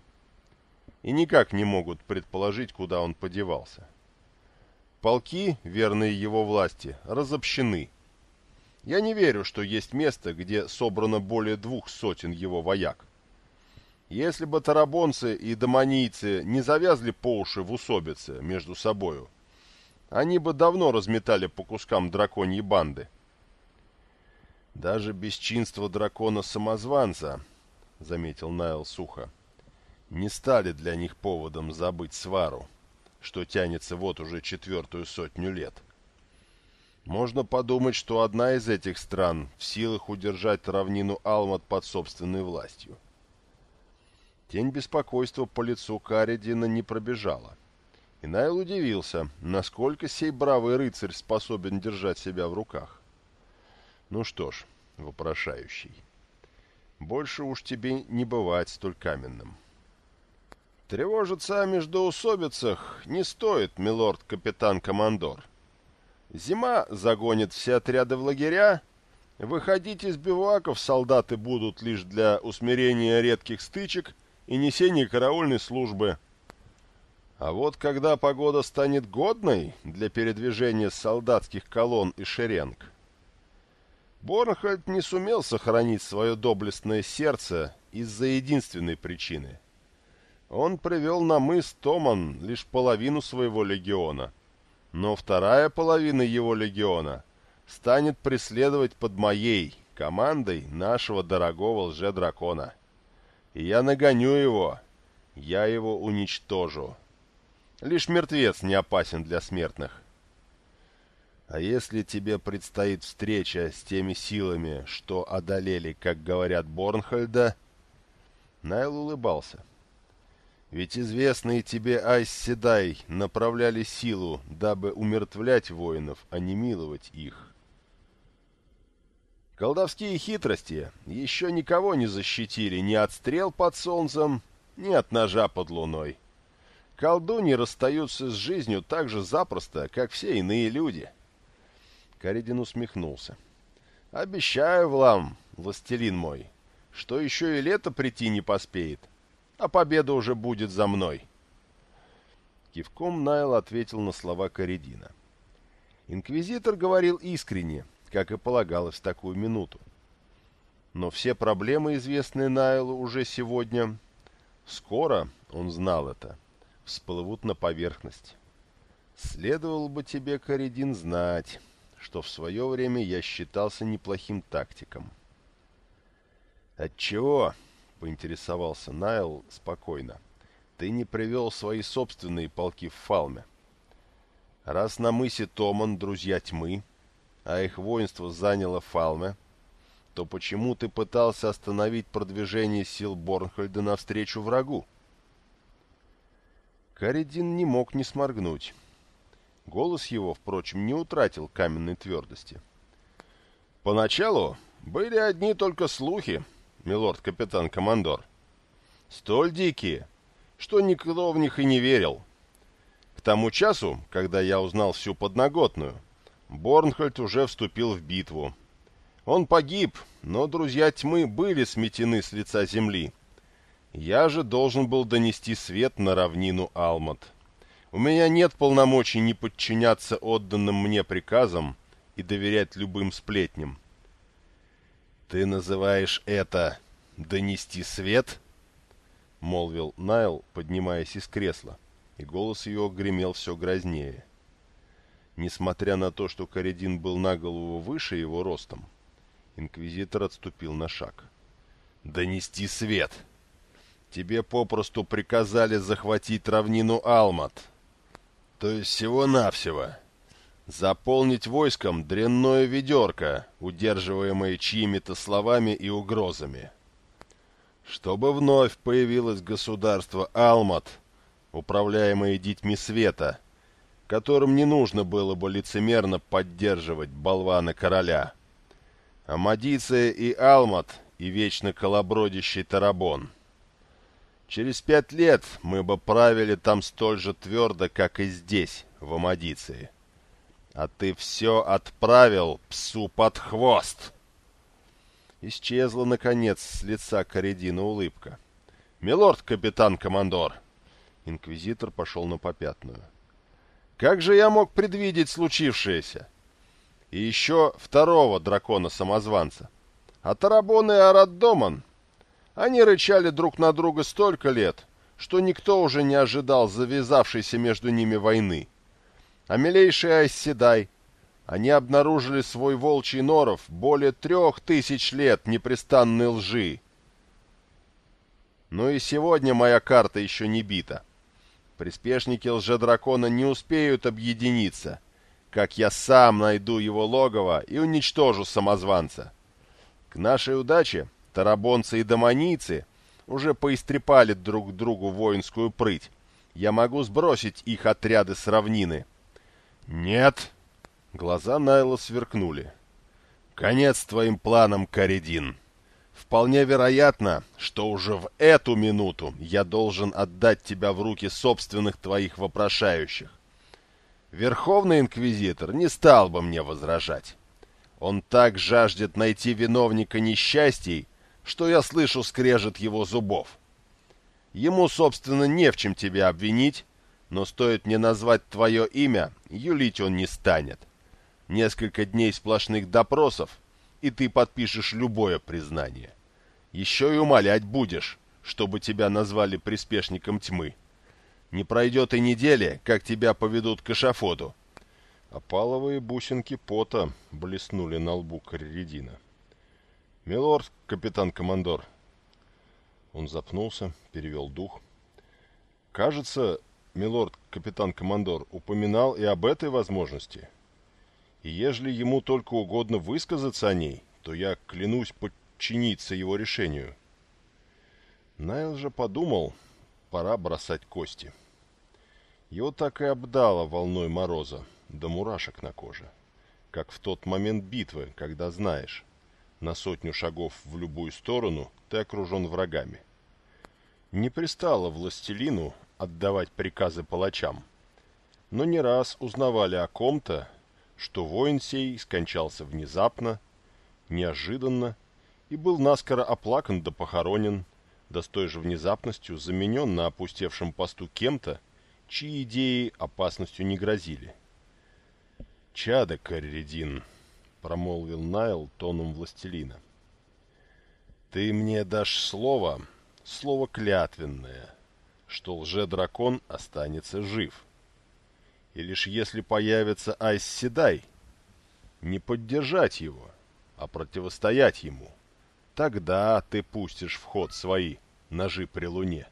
И никак не могут предположить, куда он подевался. Полки, верные его власти, разобщены. Я не верю, что есть место, где собрано более двух сотен его вояк. Если бы тарабонцы и домонийцы не завязли по уши в усобице между собою, они бы давно разметали по кускам драконьи банды. Даже бесчинство дракона-самозванца, — заметил Найл сухо, — не стали для них поводом забыть свару, что тянется вот уже четвертую сотню лет. Можно подумать, что одна из этих стран в силах удержать равнину Алмат под собственной властью. — Тень беспокойства по лицу Каридина не пробежала. И Найл удивился, насколько сей бравый рыцарь способен держать себя в руках. Ну что ж, вопрошающий, больше уж тебе не бывать столь каменным. Тревожиться о междоусобицах не стоит, милорд-капитан-командор. Зима загонит все отряды в лагеря, выходить из биваков солдаты будут лишь для усмирения редких стычек — и несение караульной службы. А вот когда погода станет годной для передвижения солдатских колонн и шеренг, Борнхольд не сумел сохранить свое доблестное сердце из-за единственной причины. Он привел на мыс Томан лишь половину своего легиона, но вторая половина его легиона станет преследовать под моей командой нашего дорогого лже-дракона и я нагоню его. Я его уничтожу. Лишь мертвец не опасен для смертных. А если тебе предстоит встреча с теми силами, что одолели, как говорят, Борнхольда... Найл улыбался. Ведь известные тебе Айс Седай направляли силу, дабы умертвлять воинов, а не миловать их. Колдовские хитрости еще никого не защитили ни от стрел под солнцем, ни от ножа под луной. Колдуни расстаются с жизнью так же запросто, как все иные люди. Каридин усмехнулся. «Обещаю вам, властелин мой, что еще и лето прийти не поспеет, а победа уже будет за мной». Кивком Найл ответил на слова Каридина. Инквизитор говорил искренне — как и полагалось в такую минуту. Но все проблемы, известные Найлу уже сегодня, скоро, он знал это, всплывут на поверхность. Следовало бы тебе, Каридин, знать, что в свое время я считался неплохим тактиком. «Отчего?» — поинтересовался Найл спокойно. «Ты не привел свои собственные полки в Фалме. Раз на мысе Томан друзья тьмы, а их воинство заняло Фалме, то почему ты пытался остановить продвижение сил Борнхольда навстречу врагу? Каридин не мог не сморгнуть. Голос его, впрочем, не утратил каменной твердости. «Поначалу были одни только слухи, милорд-капитан-командор. Столь дикие, что никто в них и не верил. К тому часу, когда я узнал всю подноготную, Борнхольд уже вступил в битву. Он погиб, но друзья тьмы были сметены с лица земли. Я же должен был донести свет на равнину Алмат. У меня нет полномочий не подчиняться отданным мне приказам и доверять любым сплетням. «Ты называешь это «донести свет»?» — молвил Найл, поднимаясь из кресла, и голос его гремел все грознее. Несмотря на то, что Каредин был на голову выше его ростом, инквизитор отступил на шаг. «Донести свет! Тебе попросту приказали захватить равнину Алмат. То есть всего-навсего. Заполнить войском дрянное ведерко, удерживаемое чьими-то словами и угрозами. Чтобы вновь появилось государство Алмат, управляемое детьми света — которым не нужно было бы лицемерно поддерживать болвана короля. Амадиция и Алмат и вечно колобродящий Тарабон. Через пять лет мы бы правили там столь же твердо, как и здесь, в Амадиции. А ты все отправил псу под хвост. Исчезла, наконец, с лица Коридина улыбка. «Милорд, капитан-командор!» Инквизитор пошел на попятную. Как же я мог предвидеть случившееся? И еще второго дракона-самозванца. А Тарабон и Араддоман, они рычали друг на друга столько лет, что никто уже не ожидал завязавшейся между ними войны. А милейший Айсседай, они обнаружили свой волчий норов более трех тысяч лет непрестанной лжи. Но и сегодня моя карта еще не бита. Приспешники лжедракона не успеют объединиться, как я сам найду его логово и уничтожу самозванца. К нашей удаче тарабонцы и домонийцы уже поистрепали друг другу воинскую прыть. Я могу сбросить их отряды с равнины. Нет. Глаза Найла сверкнули. Конец твоим планам, Каридин. Вполне вероятно, что уже в эту минуту я должен отдать тебя в руки собственных твоих вопрошающих. Верховный Инквизитор не стал бы мне возражать. Он так жаждет найти виновника несчастий, что я слышу скрежет его зубов. Ему, собственно, не в чем тебя обвинить, но стоит мне назвать твое имя, юлить он не станет. Несколько дней сплошных допросов, и ты подпишешь любое признание. Еще и умолять будешь, чтобы тебя назвали приспешником тьмы. Не пройдет и недели, как тебя поведут к эшафоту. Опаловые бусинки пота блеснули на лбу Карредина. «Милорд, капитан-командор!» Он запнулся, перевел дух. «Кажется, милорд, капитан-командор, упоминал и об этой возможности. И ежели ему только угодно высказаться о ней, то я клянусь подчиниться его решению. Найл же подумал, пора бросать кости. Его так и обдало волной мороза, до мурашек на коже. Как в тот момент битвы, когда знаешь, на сотню шагов в любую сторону ты окружен врагами. Не пристало властелину отдавать приказы палачам, но не раз узнавали о ком-то, что воин сей скончался внезапно, неожиданно и был наскоро оплакан да похоронен, да с той же внезапностью заменен на опустевшем посту кем-то, чьи идеи опасностью не грозили. «Чадо, Карредин», — промолвил Найл тоном властелина, — «ты мне дашь слово, слово клятвенное, что лже-дракон останется жив. И лишь если появится Айс Седай, не поддержать его, а противостоять ему». Тогда ты пустишь в ход свои ножи при луне.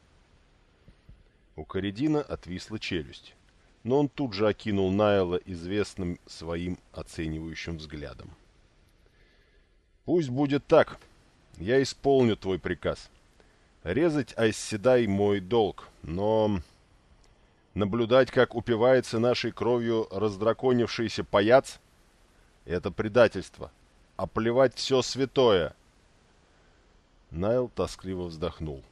У Коридина отвисла челюсть, но он тут же окинул Найла известным своим оценивающим взглядом. «Пусть будет так. Я исполню твой приказ. Резать Айсседай мой долг, но...» Наблюдать, как упивается нашей кровью раздраконившийся паяц — это предательство. А плевать все святое — Найл тоскливо вздохнул.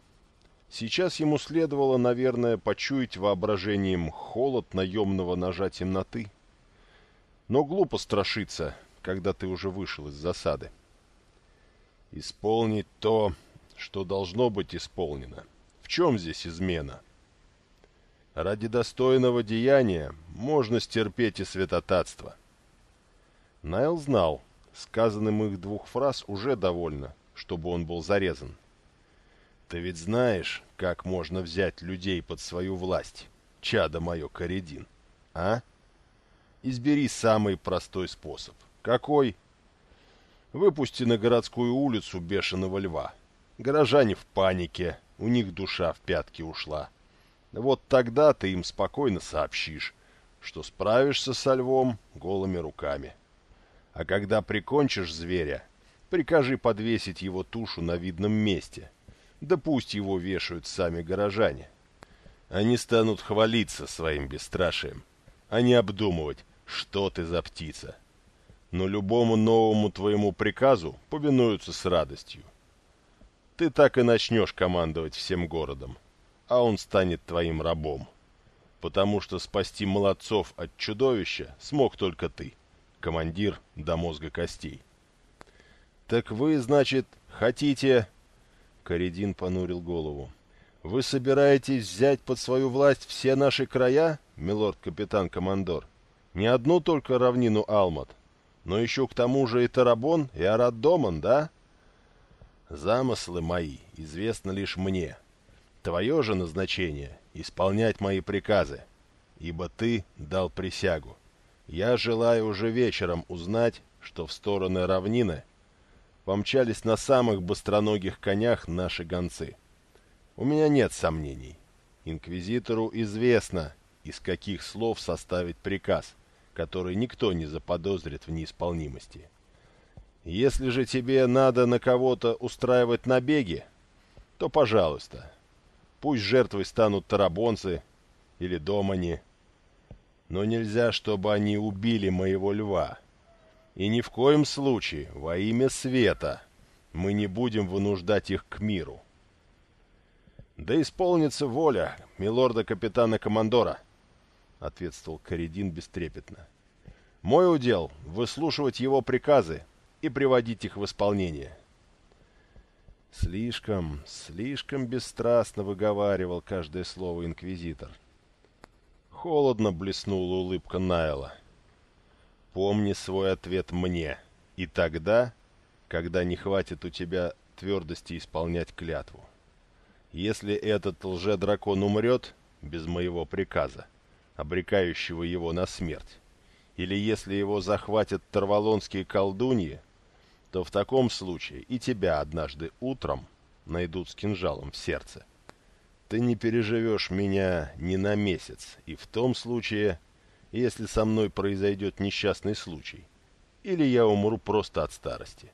Сейчас ему следовало, наверное, почуять воображением холод наемного ножа темноты. Но глупо страшиться, когда ты уже вышел из засады. Исполнить то, что должно быть исполнено. В чем здесь измена? Ради достойного деяния можно стерпеть и святотатство. Найл знал, сказанным их двух фраз уже довольно — чтобы он был зарезан. Ты ведь знаешь, как можно взять людей под свою власть, чадо мое Коридин, а? избери самый простой способ. Какой? Выпусти на городскую улицу бешеного льва. Горожане в панике, у них душа в пятки ушла. Вот тогда ты им спокойно сообщишь, что справишься со львом голыми руками. А когда прикончишь зверя, прикажи подвесить его тушу на видном месте. Да пусть его вешают сами горожане. Они станут хвалиться своим бесстрашием, а не обдумывать, что ты за птица. Но любому новому твоему приказу повинуются с радостью. Ты так и начнешь командовать всем городом, а он станет твоим рабом. Потому что спасти молодцов от чудовища смог только ты, командир до мозга костей. «Так вы, значит, хотите...» Коридин понурил голову. «Вы собираетесь взять под свою власть все наши края, милорд-капитан-командор? Не одну только равнину Алмат, но еще к тому же и Тарабон, и Араддоман, да?» «Замыслы мои известны лишь мне. Твое же назначение — исполнять мои приказы, ибо ты дал присягу. Я желаю уже вечером узнать, что в стороны равнины помчались на самых быстроногих конях наши гонцы. У меня нет сомнений. Инквизитору известно, из каких слов составить приказ, который никто не заподозрит в неисполнимости. Если же тебе надо на кого-то устраивать набеги, то пожалуйста. Пусть жертвой станут тарабонцы или домани. Но нельзя, чтобы они убили моего льва. И ни в коем случае, во имя света, мы не будем вынуждать их к миру. «Да исполнится воля милорда-капитана-командора», — ответствовал Коридин бестрепетно. «Мой удел — выслушивать его приказы и приводить их в исполнение». Слишком, слишком бесстрастно выговаривал каждое слово инквизитор. Холодно блеснула улыбка Найла. «Помни свой ответ мне, и тогда, когда не хватит у тебя твердости исполнять клятву. Если этот лже-дракон умрет без моего приказа, обрекающего его на смерть, или если его захватят тарвалонские колдуньи, то в таком случае и тебя однажды утром найдут с кинжалом в сердце. Ты не переживешь меня ни на месяц, и в том случае, если со мной произойдет несчастный случай, или я умру просто от старости.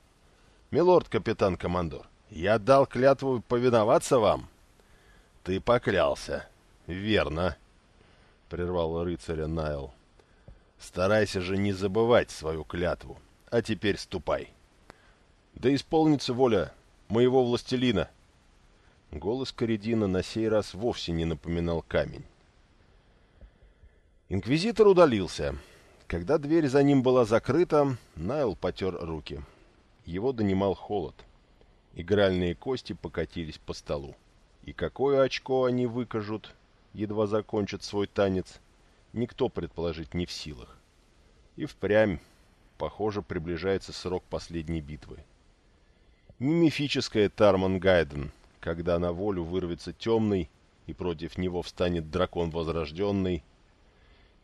Милорд-капитан-командор, я дал клятву повиноваться вам. Ты поклялся. Верно, прервал рыцаря Найл. Старайся же не забывать свою клятву. А теперь ступай. Да исполнится воля моего властелина. Голос Коридина на сей раз вовсе не напоминал камень. Инквизитор удалился. Когда дверь за ним была закрыта, Найл потер руки. Его донимал холод. Игральные кости покатились по столу. И какое очко они выкажут, едва закончат свой танец, никто предположить не в силах. И впрямь, похоже, приближается срок последней битвы. Не мифическая Тарман Гайден, когда на волю вырвется темный, и против него встанет дракон возрожденный.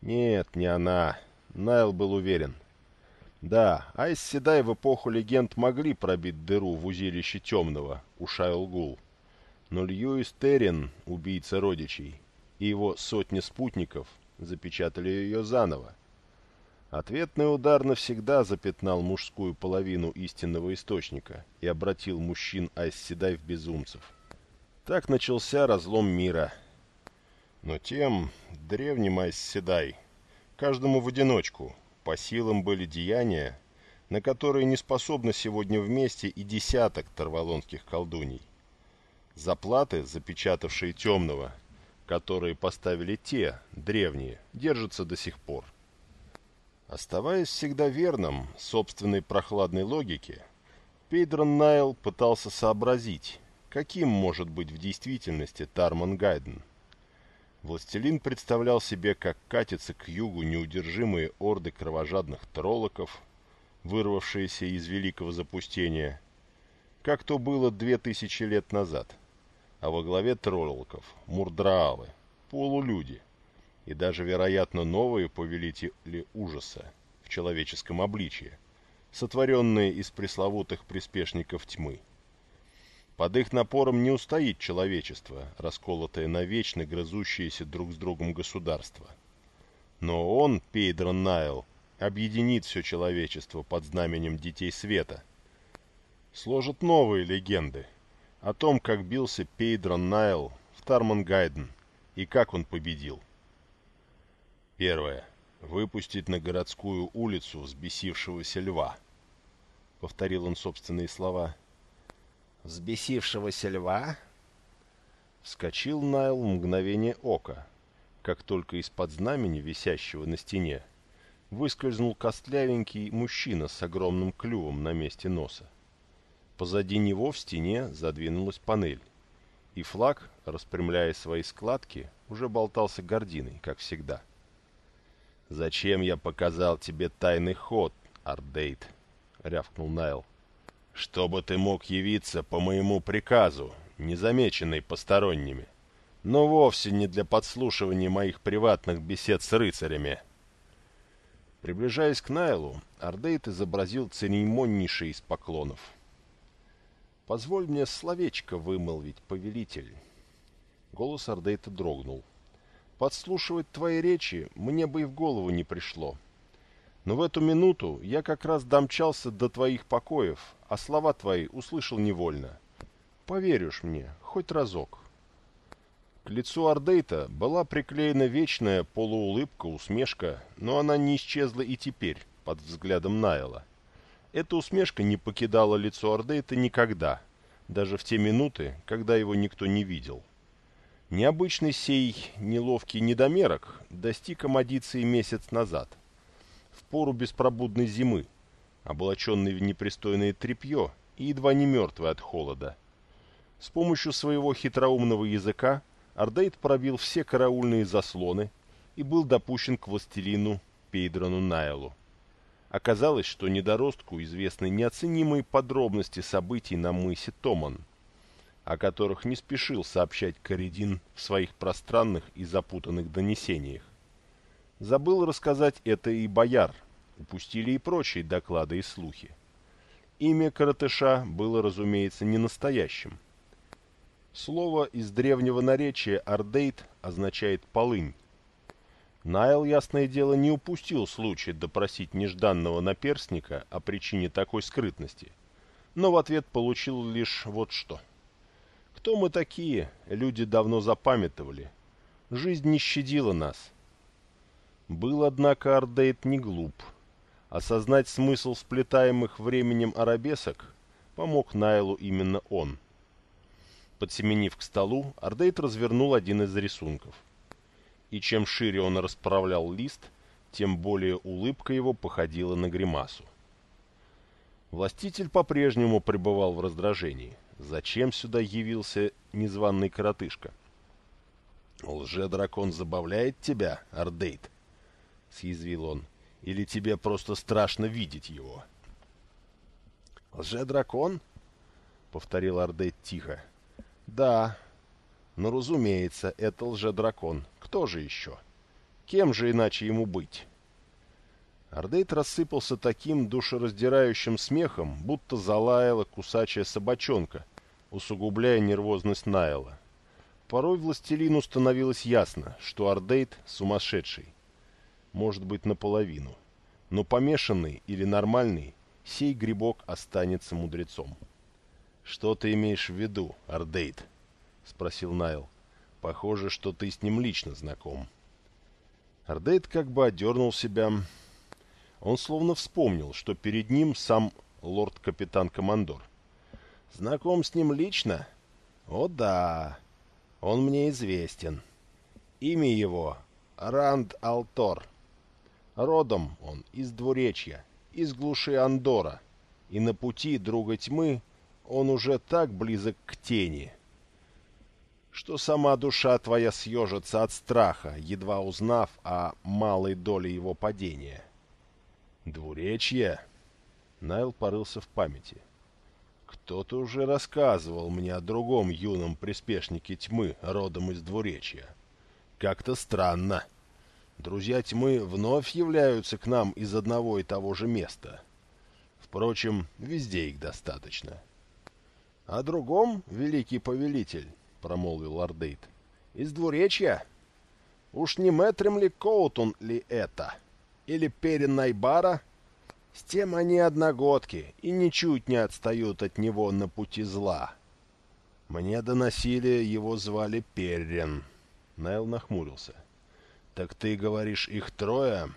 Нет, не она. Найл был уверен. Да, Айс Седай в эпоху легенд могли пробить дыру в узилище темного, у Шайлгул. Но Льюис Террин, убийца родичей, и его сотни спутников запечатали ее заново. Ответный удар навсегда запятнал мужскую половину истинного источника и обратил мужчин Айсседай в безумцев. Так начался разлом мира. Но тем, древним Айсседай, каждому в одиночку, по силам были деяния, на которые не способны сегодня вместе и десяток тарвалонских колдуний. Заплаты, запечатавшие темного, которые поставили те, древние, держатся до сих пор. Оставаясь всегда верным собственной прохладной логике, Пейдрон Найл пытался сообразить, каким может быть в действительности Тарман Гайден. Властелин представлял себе, как катятся к югу неудержимые орды кровожадных троллоков, вырвавшиеся из великого запустения, как то было две тысячи лет назад, а во главе троллоков – мурдраалы, полулюди – и даже, вероятно, новые повелители ужаса в человеческом обличье, сотворенные из пресловутых приспешников тьмы. Под их напором не устоит человечество, расколотое на вечно грызущиеся друг с другом государства. Но он, Пейдрон Найл, объединит все человечество под знаменем Детей Света. Сложит новые легенды о том, как бился Пейдрон Найл в Тармангайден и как он победил. Первое. Выпустить на городскую улицу взбесившегося льва. Повторил он собственные слова. «Взбесившегося льва?» Вскочил Найл в мгновение ока, как только из-под знамени, висящего на стене, выскользнул костлявенький мужчина с огромным клювом на месте носа. Позади него в стене задвинулась панель, и флаг, распрямляя свои складки, уже болтался гординой, как всегда. «Зачем я показал тебе тайный ход, Ардейт?» — рявкнул Найл. «Чтобы ты мог явиться по моему приказу, незамеченный посторонними, но вовсе не для подслушивания моих приватных бесед с рыцарями». Приближаясь к Найлу, Ардейт изобразил церемоннейший из поклонов. «Позволь мне словечко вымолвить, повелитель». Голос Ардейта дрогнул. — Подслушивать твои речи мне бы и в голову не пришло. Но в эту минуту я как раз домчался до твоих покоев, а слова твои услышал невольно. Поверишь мне, хоть разок. К лицу Ардейта была приклеена вечная полуулыбка, усмешка, но она не исчезла и теперь, под взглядом Найла. Эта усмешка не покидала лицо Ардейта никогда, даже в те минуты, когда его никто не видел. Необычный сей неловкий недомерок достиг Амадиции месяц назад, в пору беспробудной зимы, облаченный в непристойное тряпье и едва не мертвый от холода. С помощью своего хитроумного языка Ардейт пробил все караульные заслоны и был допущен к властелину Пейдрону Найлу. Оказалось, что недоростку известны неоценимые подробности событий на мысе Томан, о которых не спешил сообщать Каридин в своих пространных и запутанных донесениях. Забыл рассказать это и бояр, упустили и прочие доклады и слухи. Имя коротыша было, разумеется, не настоящим. Слово из древнего наречия «ардейт» означает «полынь». Найл, ясное дело, не упустил случая допросить нежданного наперстника о причине такой скрытности, но в ответ получил лишь вот что – кто мы такие, люди давно запамятовали. Жизнь не щадила нас. Был, однако, Ардейт не глуп. Осознать смысл сплетаемых временем арабесок помог Найлу именно он. Подсеменив к столу, Ардейт развернул один из рисунков. И чем шире он расправлял лист, тем более улыбка его походила на гримасу. Властитель по-прежнему пребывал в раздражении – Зачем сюда явился незваный коротышка? «Лже-дракон забавляет тебя, Ардейт?» — съязвил он. «Или тебе просто страшно видеть его?» «Лже-дракон?» — повторил Ардейт тихо. «Да, но, разумеется, это лже-дракон. Кто же еще? Кем же иначе ему быть?» Ардейт рассыпался таким душераздирающим смехом, будто залаяла кусачая собачонка, усугубляя нервозность Найла. Порой властелину становилось ясно, что Ардейт сумасшедший. Может быть, наполовину. Но помешанный или нормальный, сей грибок останется мудрецом. «Что ты имеешь в виду, Ардейт?» — спросил Найл. «Похоже, что ты с ним лично знаком». Ардейт как бы одернул себя он словно вспомнил, что перед ним сам лорд-капитан-командор. «Знаком с ним лично?» «О да, он мне известен. Имя его — Ранд Алтор. Родом он из двуречья, из глуши Андора, и на пути друга тьмы он уже так близок к тени, что сама душа твоя съежится от страха, едва узнав о малой доле его падения. Двуречье? Найл порылся в памяти. Кто-то уже рассказывал мне о другом юном приспешнике тьмы, родом из двуречья. Как-то странно. друзья тьмы вновь являются к нам из одного и того же места. Впрочем, везде их достаточно. — О другом, великий повелитель, — промолвил Ардейт, — из двуречья. Уж не Мэтрим ли Коутон ли это? Или Перрин Айбара? С тем они одногодки и ничуть не отстают от него на пути зла. Мне доносили, его звали Перрин. Найл нахмурился. — Так ты говоришь, их трое?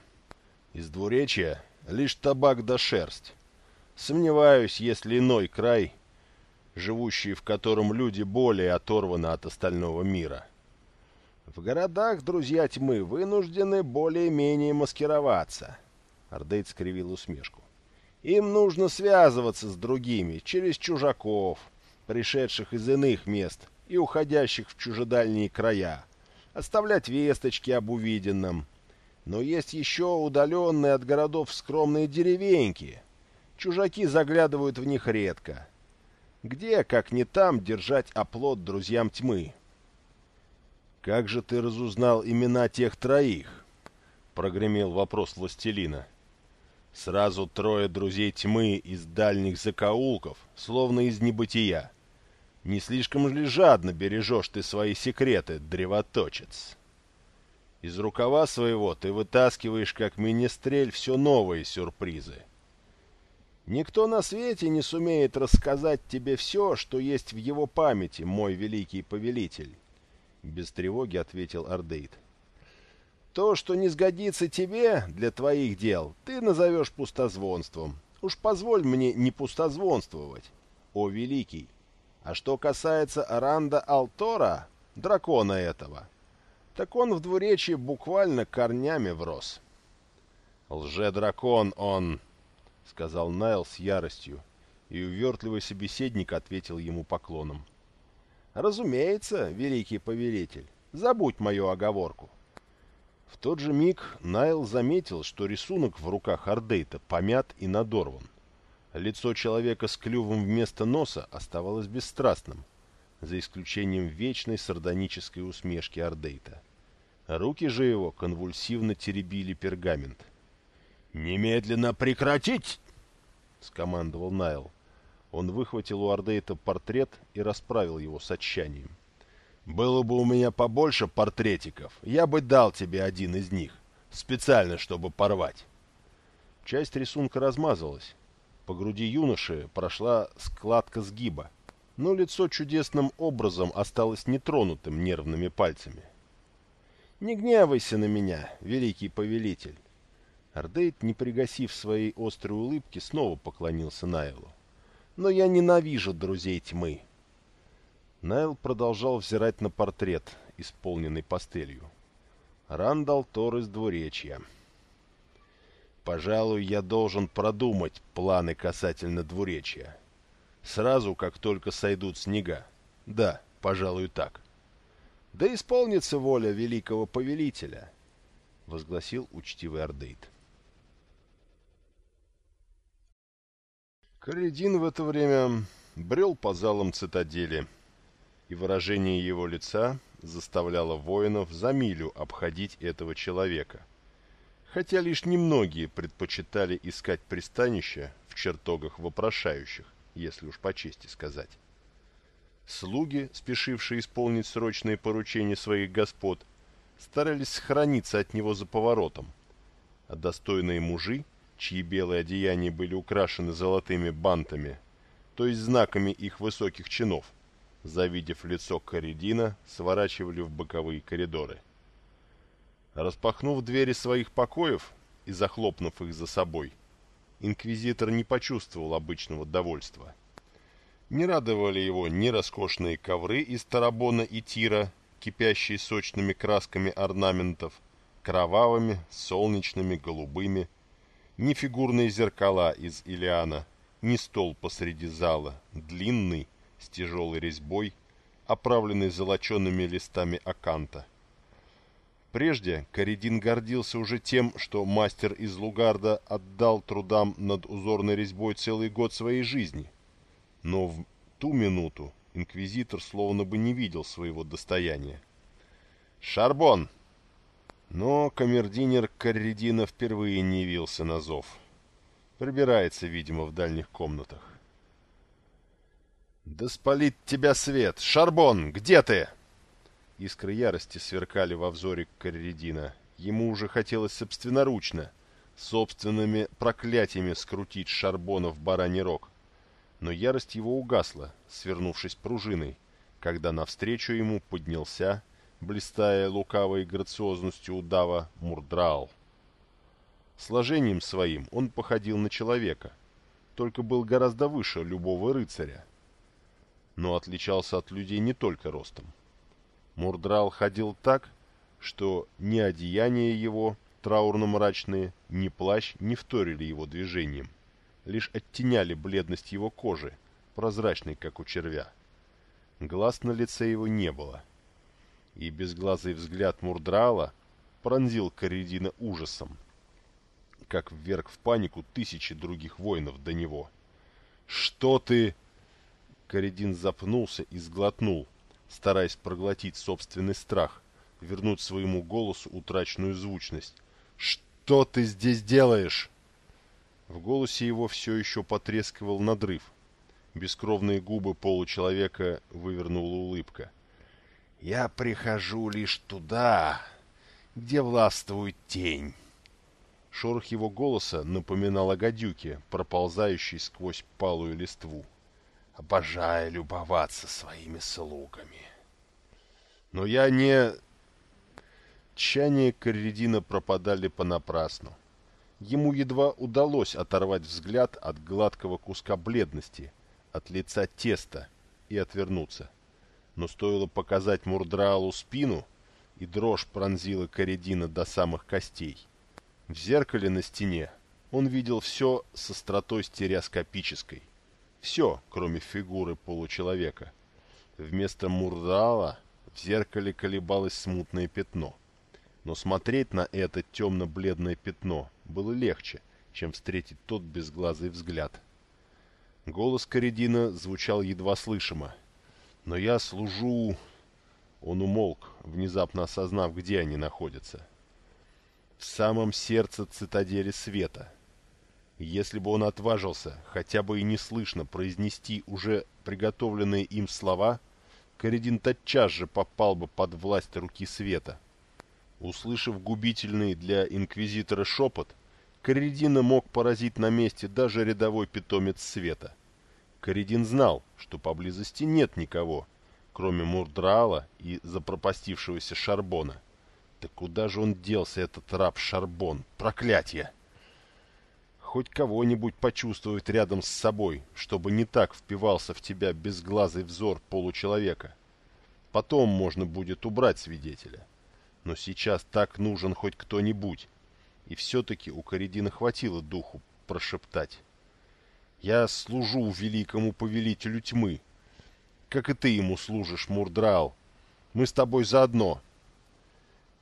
Из двуречья лишь табак да шерсть. Сомневаюсь, если иной край, живущий в котором люди более оторваны от остального мира. В городах, друзья тьмы, вынуждены более-менее маскироваться. Ардейт скривил усмешку. Им нужно связываться с другими, через чужаков, пришедших из иных мест и уходящих в чужедальние края, оставлять весточки об увиденном. Но есть еще удаленные от городов скромные деревеньки. Чужаки заглядывают в них редко. Где, как не там, держать оплот друзьям тьмы? «Как же ты разузнал имена тех троих?» — прогремел вопрос властелина. Сразу трое друзей тьмы из дальних закоулков, словно из небытия. Не слишком ли жадно бережешь ты свои секреты, древоточец? Из рукава своего ты вытаскиваешь, как министрель, все новые сюрпризы. Никто на свете не сумеет рассказать тебе все, что есть в его памяти, мой великий повелитель. Без тревоги ответил Ардейт. То, что не сгодится тебе для твоих дел, ты назовешь пустозвонством. Уж позволь мне не пустозвонствовать, о великий. А что касается Аранда Алтора, дракона этого, так он в двуречии буквально корнями врос. «Лже-дракон он!» — сказал Найл с яростью, и увертливый собеседник ответил ему поклоном. «Разумеется, великий повелитель, забудь мою оговорку». В тот же миг Найл заметил, что рисунок в руках Ардейта помят и надорван. Лицо человека с клювом вместо носа оставалось бесстрастным, за исключением вечной сардонической усмешки Ардейта. Руки же его конвульсивно теребили пергамент. «Немедленно прекратить!» — скомандовал Найл. Он выхватил у Ардейта портрет и расправил его с отчаянием. Было бы у меня побольше портретиков, я бы дал тебе один из них, специально, чтобы порвать. Часть рисунка размазалась. По груди юноши прошла складка сгиба, но лицо чудесным образом осталось нетронутым нервными пальцами. «Не гневайся на меня, великий повелитель!» Ардейт, не пригасив своей острой улыбки, снова поклонился Найлу. «Но я ненавижу друзей тьмы. Найл продолжал взирать на портрет, исполненный пастелью. Рандал Тор из двуречья. Пожалуй, я должен продумать планы касательно двуречья. Сразу, как только сойдут снега. Да, пожалуй, так. Да исполнится воля великого повелителя, — возгласил учтивый Ордейт. Каледин в это время брел по залам цитадели, — и выражение его лица заставляло воинов за милю обходить этого человека. Хотя лишь немногие предпочитали искать пристанище в чертогах вопрошающих, если уж по чести сказать. Слуги, спешившие исполнить срочные поручения своих господ, старались сохраниться от него за поворотом, а достойные мужи, чьи белые одеяния были украшены золотыми бантами, то есть знаками их высоких чинов, завидев лицо Каридина, сворачивали в боковые коридоры. Распахнув двери своих покоев и захлопнув их за собой, инквизитор не почувствовал обычного довольства. Не радовали его ни роскошные ковры из тарабона и тира, кипящие сочными красками орнаментов, кровавыми, солнечными, голубыми, ни фигурные зеркала из Илиана, ни стол посреди зала, длинный, с тяжелой резьбой, оправленный золоченными листами аканта. Прежде Каридин гордился уже тем, что мастер из Лугарда отдал трудам над узорной резьбой целый год своей жизни. Но в ту минуту инквизитор словно бы не видел своего достояния. «Шарбон!» Но камердинер Карредина впервые не явился на зов. Прибирается, видимо, в дальних комнатах. «Да спалит тебя свет! Шарбон, где ты?» Искры ярости сверкали во взоре Карредина. Ему уже хотелось собственноручно, собственными проклятиями скрутить Шарбона в бараний рог. Но ярость его угасла, свернувшись пружиной, когда навстречу ему поднялся блистая лукавой грациозностью удава, Мурдрал. Сложением своим он походил на человека, только был гораздо выше любого рыцаря. Но отличался от людей не только ростом. Мурдрал ходил так, что ни одеяния его, траурно-мрачные, ни плащ не вторили его движением, лишь оттеняли бледность его кожи, прозрачной, как у червя. Глаз на лице его не было — и безглазый взгляд Мурдрала пронзил Каредина ужасом, как вверг в панику тысячи других воинов до него. «Что ты...» Каредин запнулся и сглотнул, стараясь проглотить собственный страх, вернуть своему голосу утраченную звучность. «Что ты здесь делаешь?» В голосе его все еще потрескивал надрыв. Бескровные губы получеловека вывернула улыбка. Я прихожу лишь туда, где властвует тень. Шорох его голоса напоминал о гадюке, проползающей сквозь палую листву. Обожаю любоваться своими слугами. Но я не... Тщания Корредина пропадали понапрасну. Ему едва удалось оторвать взгляд от гладкого куска бледности, от лица теста и отвернуться. — но стоило показать Мурдраалу спину, и дрожь пронзила Коридина до самых костей. В зеркале на стене он видел все со остротой стереоскопической. Все, кроме фигуры получеловека. Вместо Мурдраала в зеркале колебалось смутное пятно. Но смотреть на это темно-бледное пятно было легче, чем встретить тот безглазый взгляд. Голос Коридина звучал едва слышимо, но я служу...» Он умолк, внезапно осознав, где они находятся. В самом сердце цитадели света. Если бы он отважился, хотя бы и неслышно, произнести уже приготовленные им слова, Коридин тотчас же попал бы под власть руки света. Услышав губительный для инквизитора шепот, Коридина мог поразить на месте даже рядовой питомец света — Коридин знал, что поблизости нет никого, кроме Мурдрала и запропастившегося Шарбона. Так куда же он делся, этот раб Шарбон? Проклятье! Хоть кого-нибудь почувствовать рядом с собой, чтобы не так впивался в тебя безглазый взор получеловека. Потом можно будет убрать свидетеля. Но сейчас так нужен хоть кто-нибудь. И все-таки у Коридина хватило духу прошептать. Я служу великому повелителю тьмы. Как и ты ему служишь, Мурдрал. Мы с тобой заодно.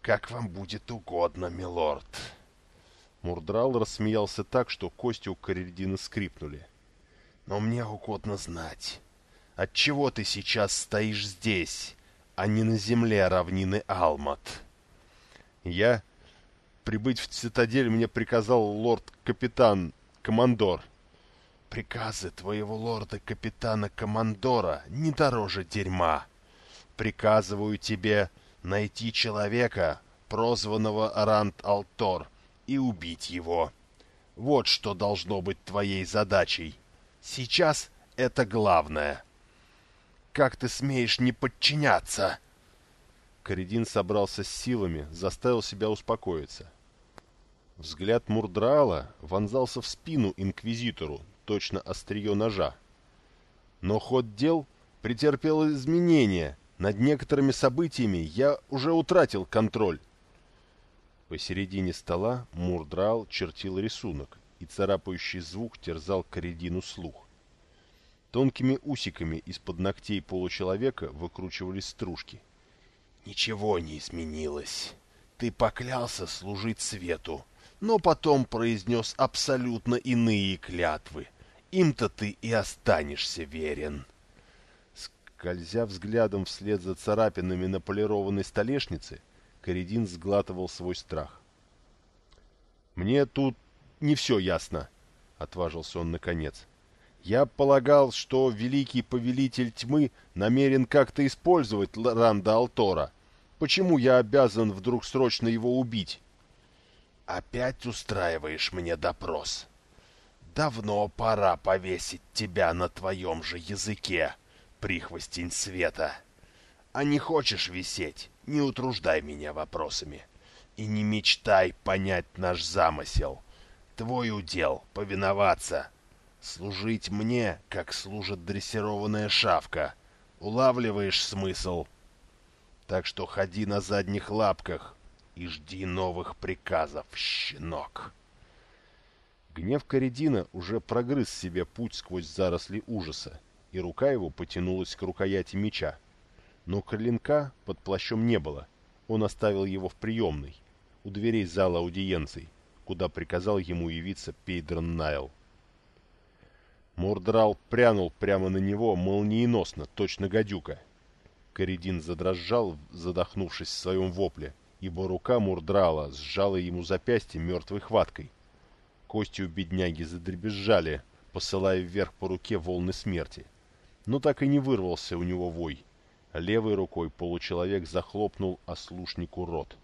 Как вам будет угодно, милорд. Мурдрал рассмеялся так, что кости у Карельдина скрипнули. Но мне угодно знать, отчего ты сейчас стоишь здесь, а не на земле равнины Алмат. Я... Прибыть в цитадель мне приказал лорд-капитан, командор. Приказы твоего лорда-капитана-командора не дороже дерьма. Приказываю тебе найти человека, прозванного Рант-Алтор, и убить его. Вот что должно быть твоей задачей. Сейчас это главное. Как ты смеешь не подчиняться?» Коридин собрался с силами, заставил себя успокоиться. Взгляд Мурдрала вонзался в спину инквизитору, точно острие ножа. Но ход дел претерпел изменения. Над некоторыми событиями я уже утратил контроль. Посередине стола Мурдрал чертил рисунок, и царапающий звук терзал Коридину слух. Тонкими усиками из-под ногтей получеловека выкручивались стружки. «Ничего не изменилось. Ты поклялся служить свету, но потом произнес абсолютно иные клятвы им-то ты и останешься верен. Скользя взглядом вслед за царапинами на полированной столешнице, Коридин сглатывал свой страх. «Мне тут не все ясно», — отважился он наконец. «Я полагал, что великий повелитель тьмы намерен как-то использовать Ранда Алтора. Почему я обязан вдруг срочно его убить?» «Опять устраиваешь мне допрос. Давно пора повесить тебя на твоем же языке, прихвостень света. А не хочешь висеть, не утруждай меня вопросами. И не мечтай понять наш замысел. Твой удел — повиноваться. Служить мне, как служит дрессированная шавка. Улавливаешь смысл? Так что ходи на задних лапках и жди новых приказов, щенок. Гнев Коридина уже прогрыз себе путь сквозь заросли ужаса, и рука его потянулась к рукояти меча. Но клинка под плащом не было. Он оставил его в приемной, у дверей зала аудиенций, куда приказал ему явиться Пейдрон Найл. Мордрал прянул прямо на него молниеносно, точно гадюка. Коридин задрожал, задохнувшись в своем вопле, ибо рука Мурдрала сжала ему запястье мертвой хваткой. Кости у бедняги задребезжали, посылая вверх по руке волны смерти. Но так и не вырвался у него вой. Левой рукой получеловек захлопнул ослушнику рот.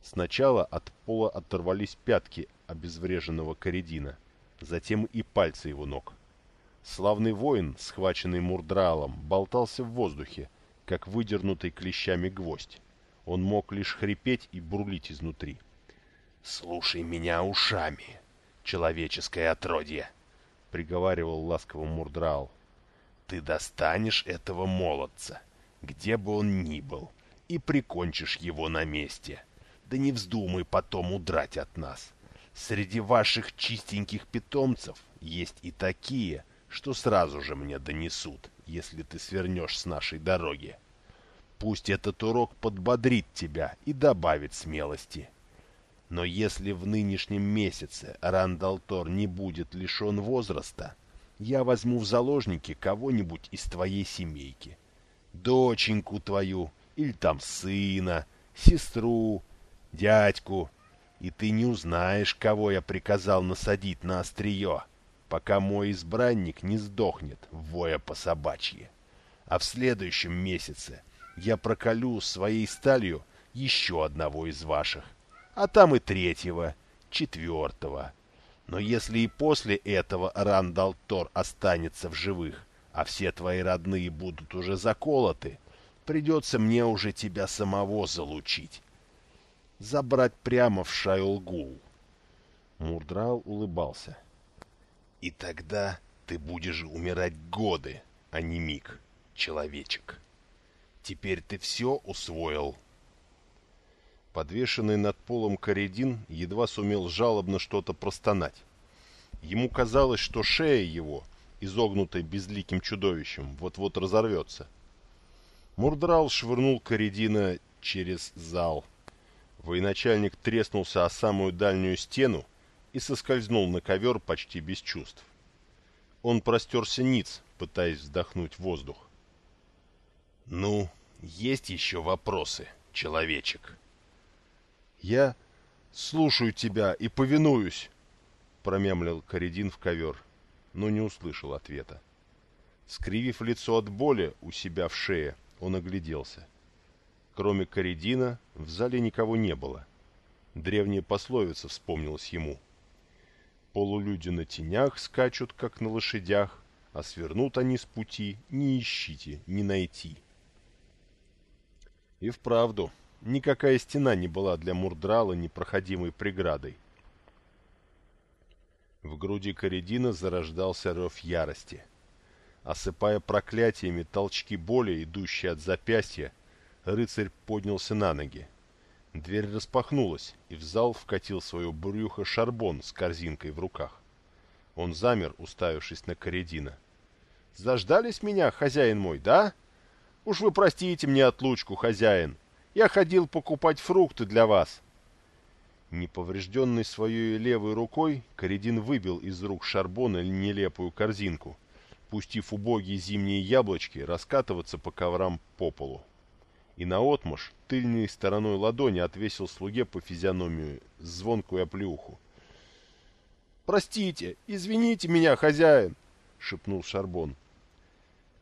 Сначала от пола оторвались пятки обезвреженного коридина, затем и пальцы его ног. Славный воин, схваченный мурдралом, болтался в воздухе, как выдернутый клещами гвоздь. Он мог лишь хрипеть и бурлить изнутри. «Слушай меня ушами!» Человеческое отродье!» — приговаривал ласково Мурдрал. «Ты достанешь этого молодца, где бы он ни был, и прикончишь его на месте. Да не вздумай потом удрать от нас. Среди ваших чистеньких питомцев есть и такие, что сразу же мне донесут, если ты свернешь с нашей дороги. Пусть этот урок подбодрит тебя и добавит смелости». Но если в нынешнем месяце Рандалтор не будет лишен возраста, я возьму в заложники кого-нибудь из твоей семейки. Доченьку твою, или там сына, сестру, дядьку. И ты не узнаешь, кого я приказал насадить на острие, пока мой избранник не сдохнет, воя по собачьи. А в следующем месяце я проколю своей сталью еще одного из ваших а там и третьего, четвертого. Но если и после этого Рандалтор останется в живых, а все твои родные будут уже заколоты, придется мне уже тебя самого залучить. Забрать прямо в Шайлгул. Мурдрал улыбался. И тогда ты будешь умирать годы, а не миг, человечек. Теперь ты все усвоил, — Подвешенный над полом Коридин едва сумел жалобно что-то простонать. Ему казалось, что шея его, изогнутая безликим чудовищем, вот-вот разорвется. Мурдрал швырнул Коридина через зал. Военачальник треснулся о самую дальнюю стену и соскользнул на ковер почти без чувств. Он простерся ниц, пытаясь вздохнуть воздух. «Ну, есть еще вопросы, человечек?» «Я слушаю тебя и повинуюсь», — промямлил Коридин в ковер, но не услышал ответа. Скривив лицо от боли у себя в шее, он огляделся. Кроме Коридина в зале никого не было. Древняя пословица вспомнилась ему. «Полулюди на тенях скачут, как на лошадях, а свернут они с пути, не ищите, не найти». И вправду, Никакая стена не была для Мурдрала непроходимой преградой. В груди Коридина зарождался рев ярости. Осыпая проклятиями толчки боли, идущие от запястья, рыцарь поднялся на ноги. Дверь распахнулась, и в зал вкатил свое брюхо Шарбон с корзинкой в руках. Он замер, уставившись на Коридина. «Заждались меня, хозяин мой, да? Уж вы простите мне отлучку, хозяин. Я ходил покупать фрукты для вас». Неповрежденный своей левой рукой, Коридин выбил из рук Шарбона нелепую корзинку, пустив убогие зимние яблочки раскатываться по коврам по полу. и наотмашь тыльной стороной ладони отвесил слуге по физиономию звонкую оплеуху. «Простите, извините меня, хозяин!» — шепнул Шарбон.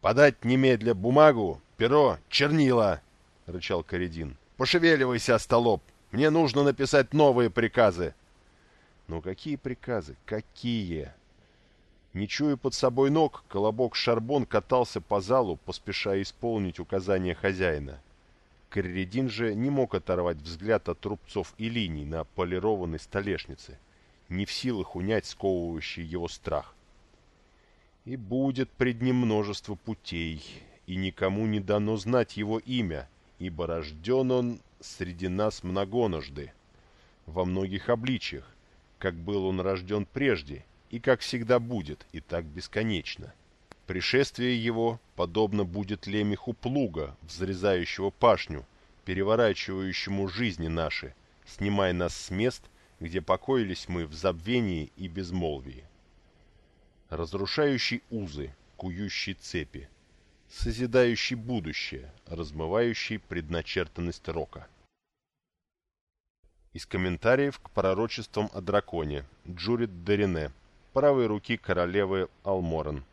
«Подать немедля бумагу, перо, чернила!» — рычал Коридин. «Пошевеливайся, остолоп! Мне нужно написать новые приказы!» «Но какие приказы? Какие?» Не чуя под собой ног, колобок Шарбон катался по залу, поспешая исполнить указания хозяина. Корредин же не мог оторвать взгляд от трубцов и линий на полированной столешнице, не в силах унять сковывающий его страх. И будет пред ним множество путей, и никому не дано знать его имя, ибо рожден он среди нас многоножды, во многих обличиях, как был он рожден прежде, и как всегда будет, и так бесконечно. Пришествие его подобно будет лемеху плуга, взрезающего пашню, переворачивающему жизни наши, снимая нас с мест, где покоились мы в забвении и безмолвии. Разрушающий узы, кующий цепи, созидающий будущее, размывающий предначертанность рока. Из комментариев к пророчествам о драконе Джурит Дерине правой руки королевы Алморен.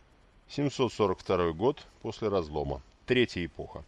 742 год после разлома. Третья эпоха.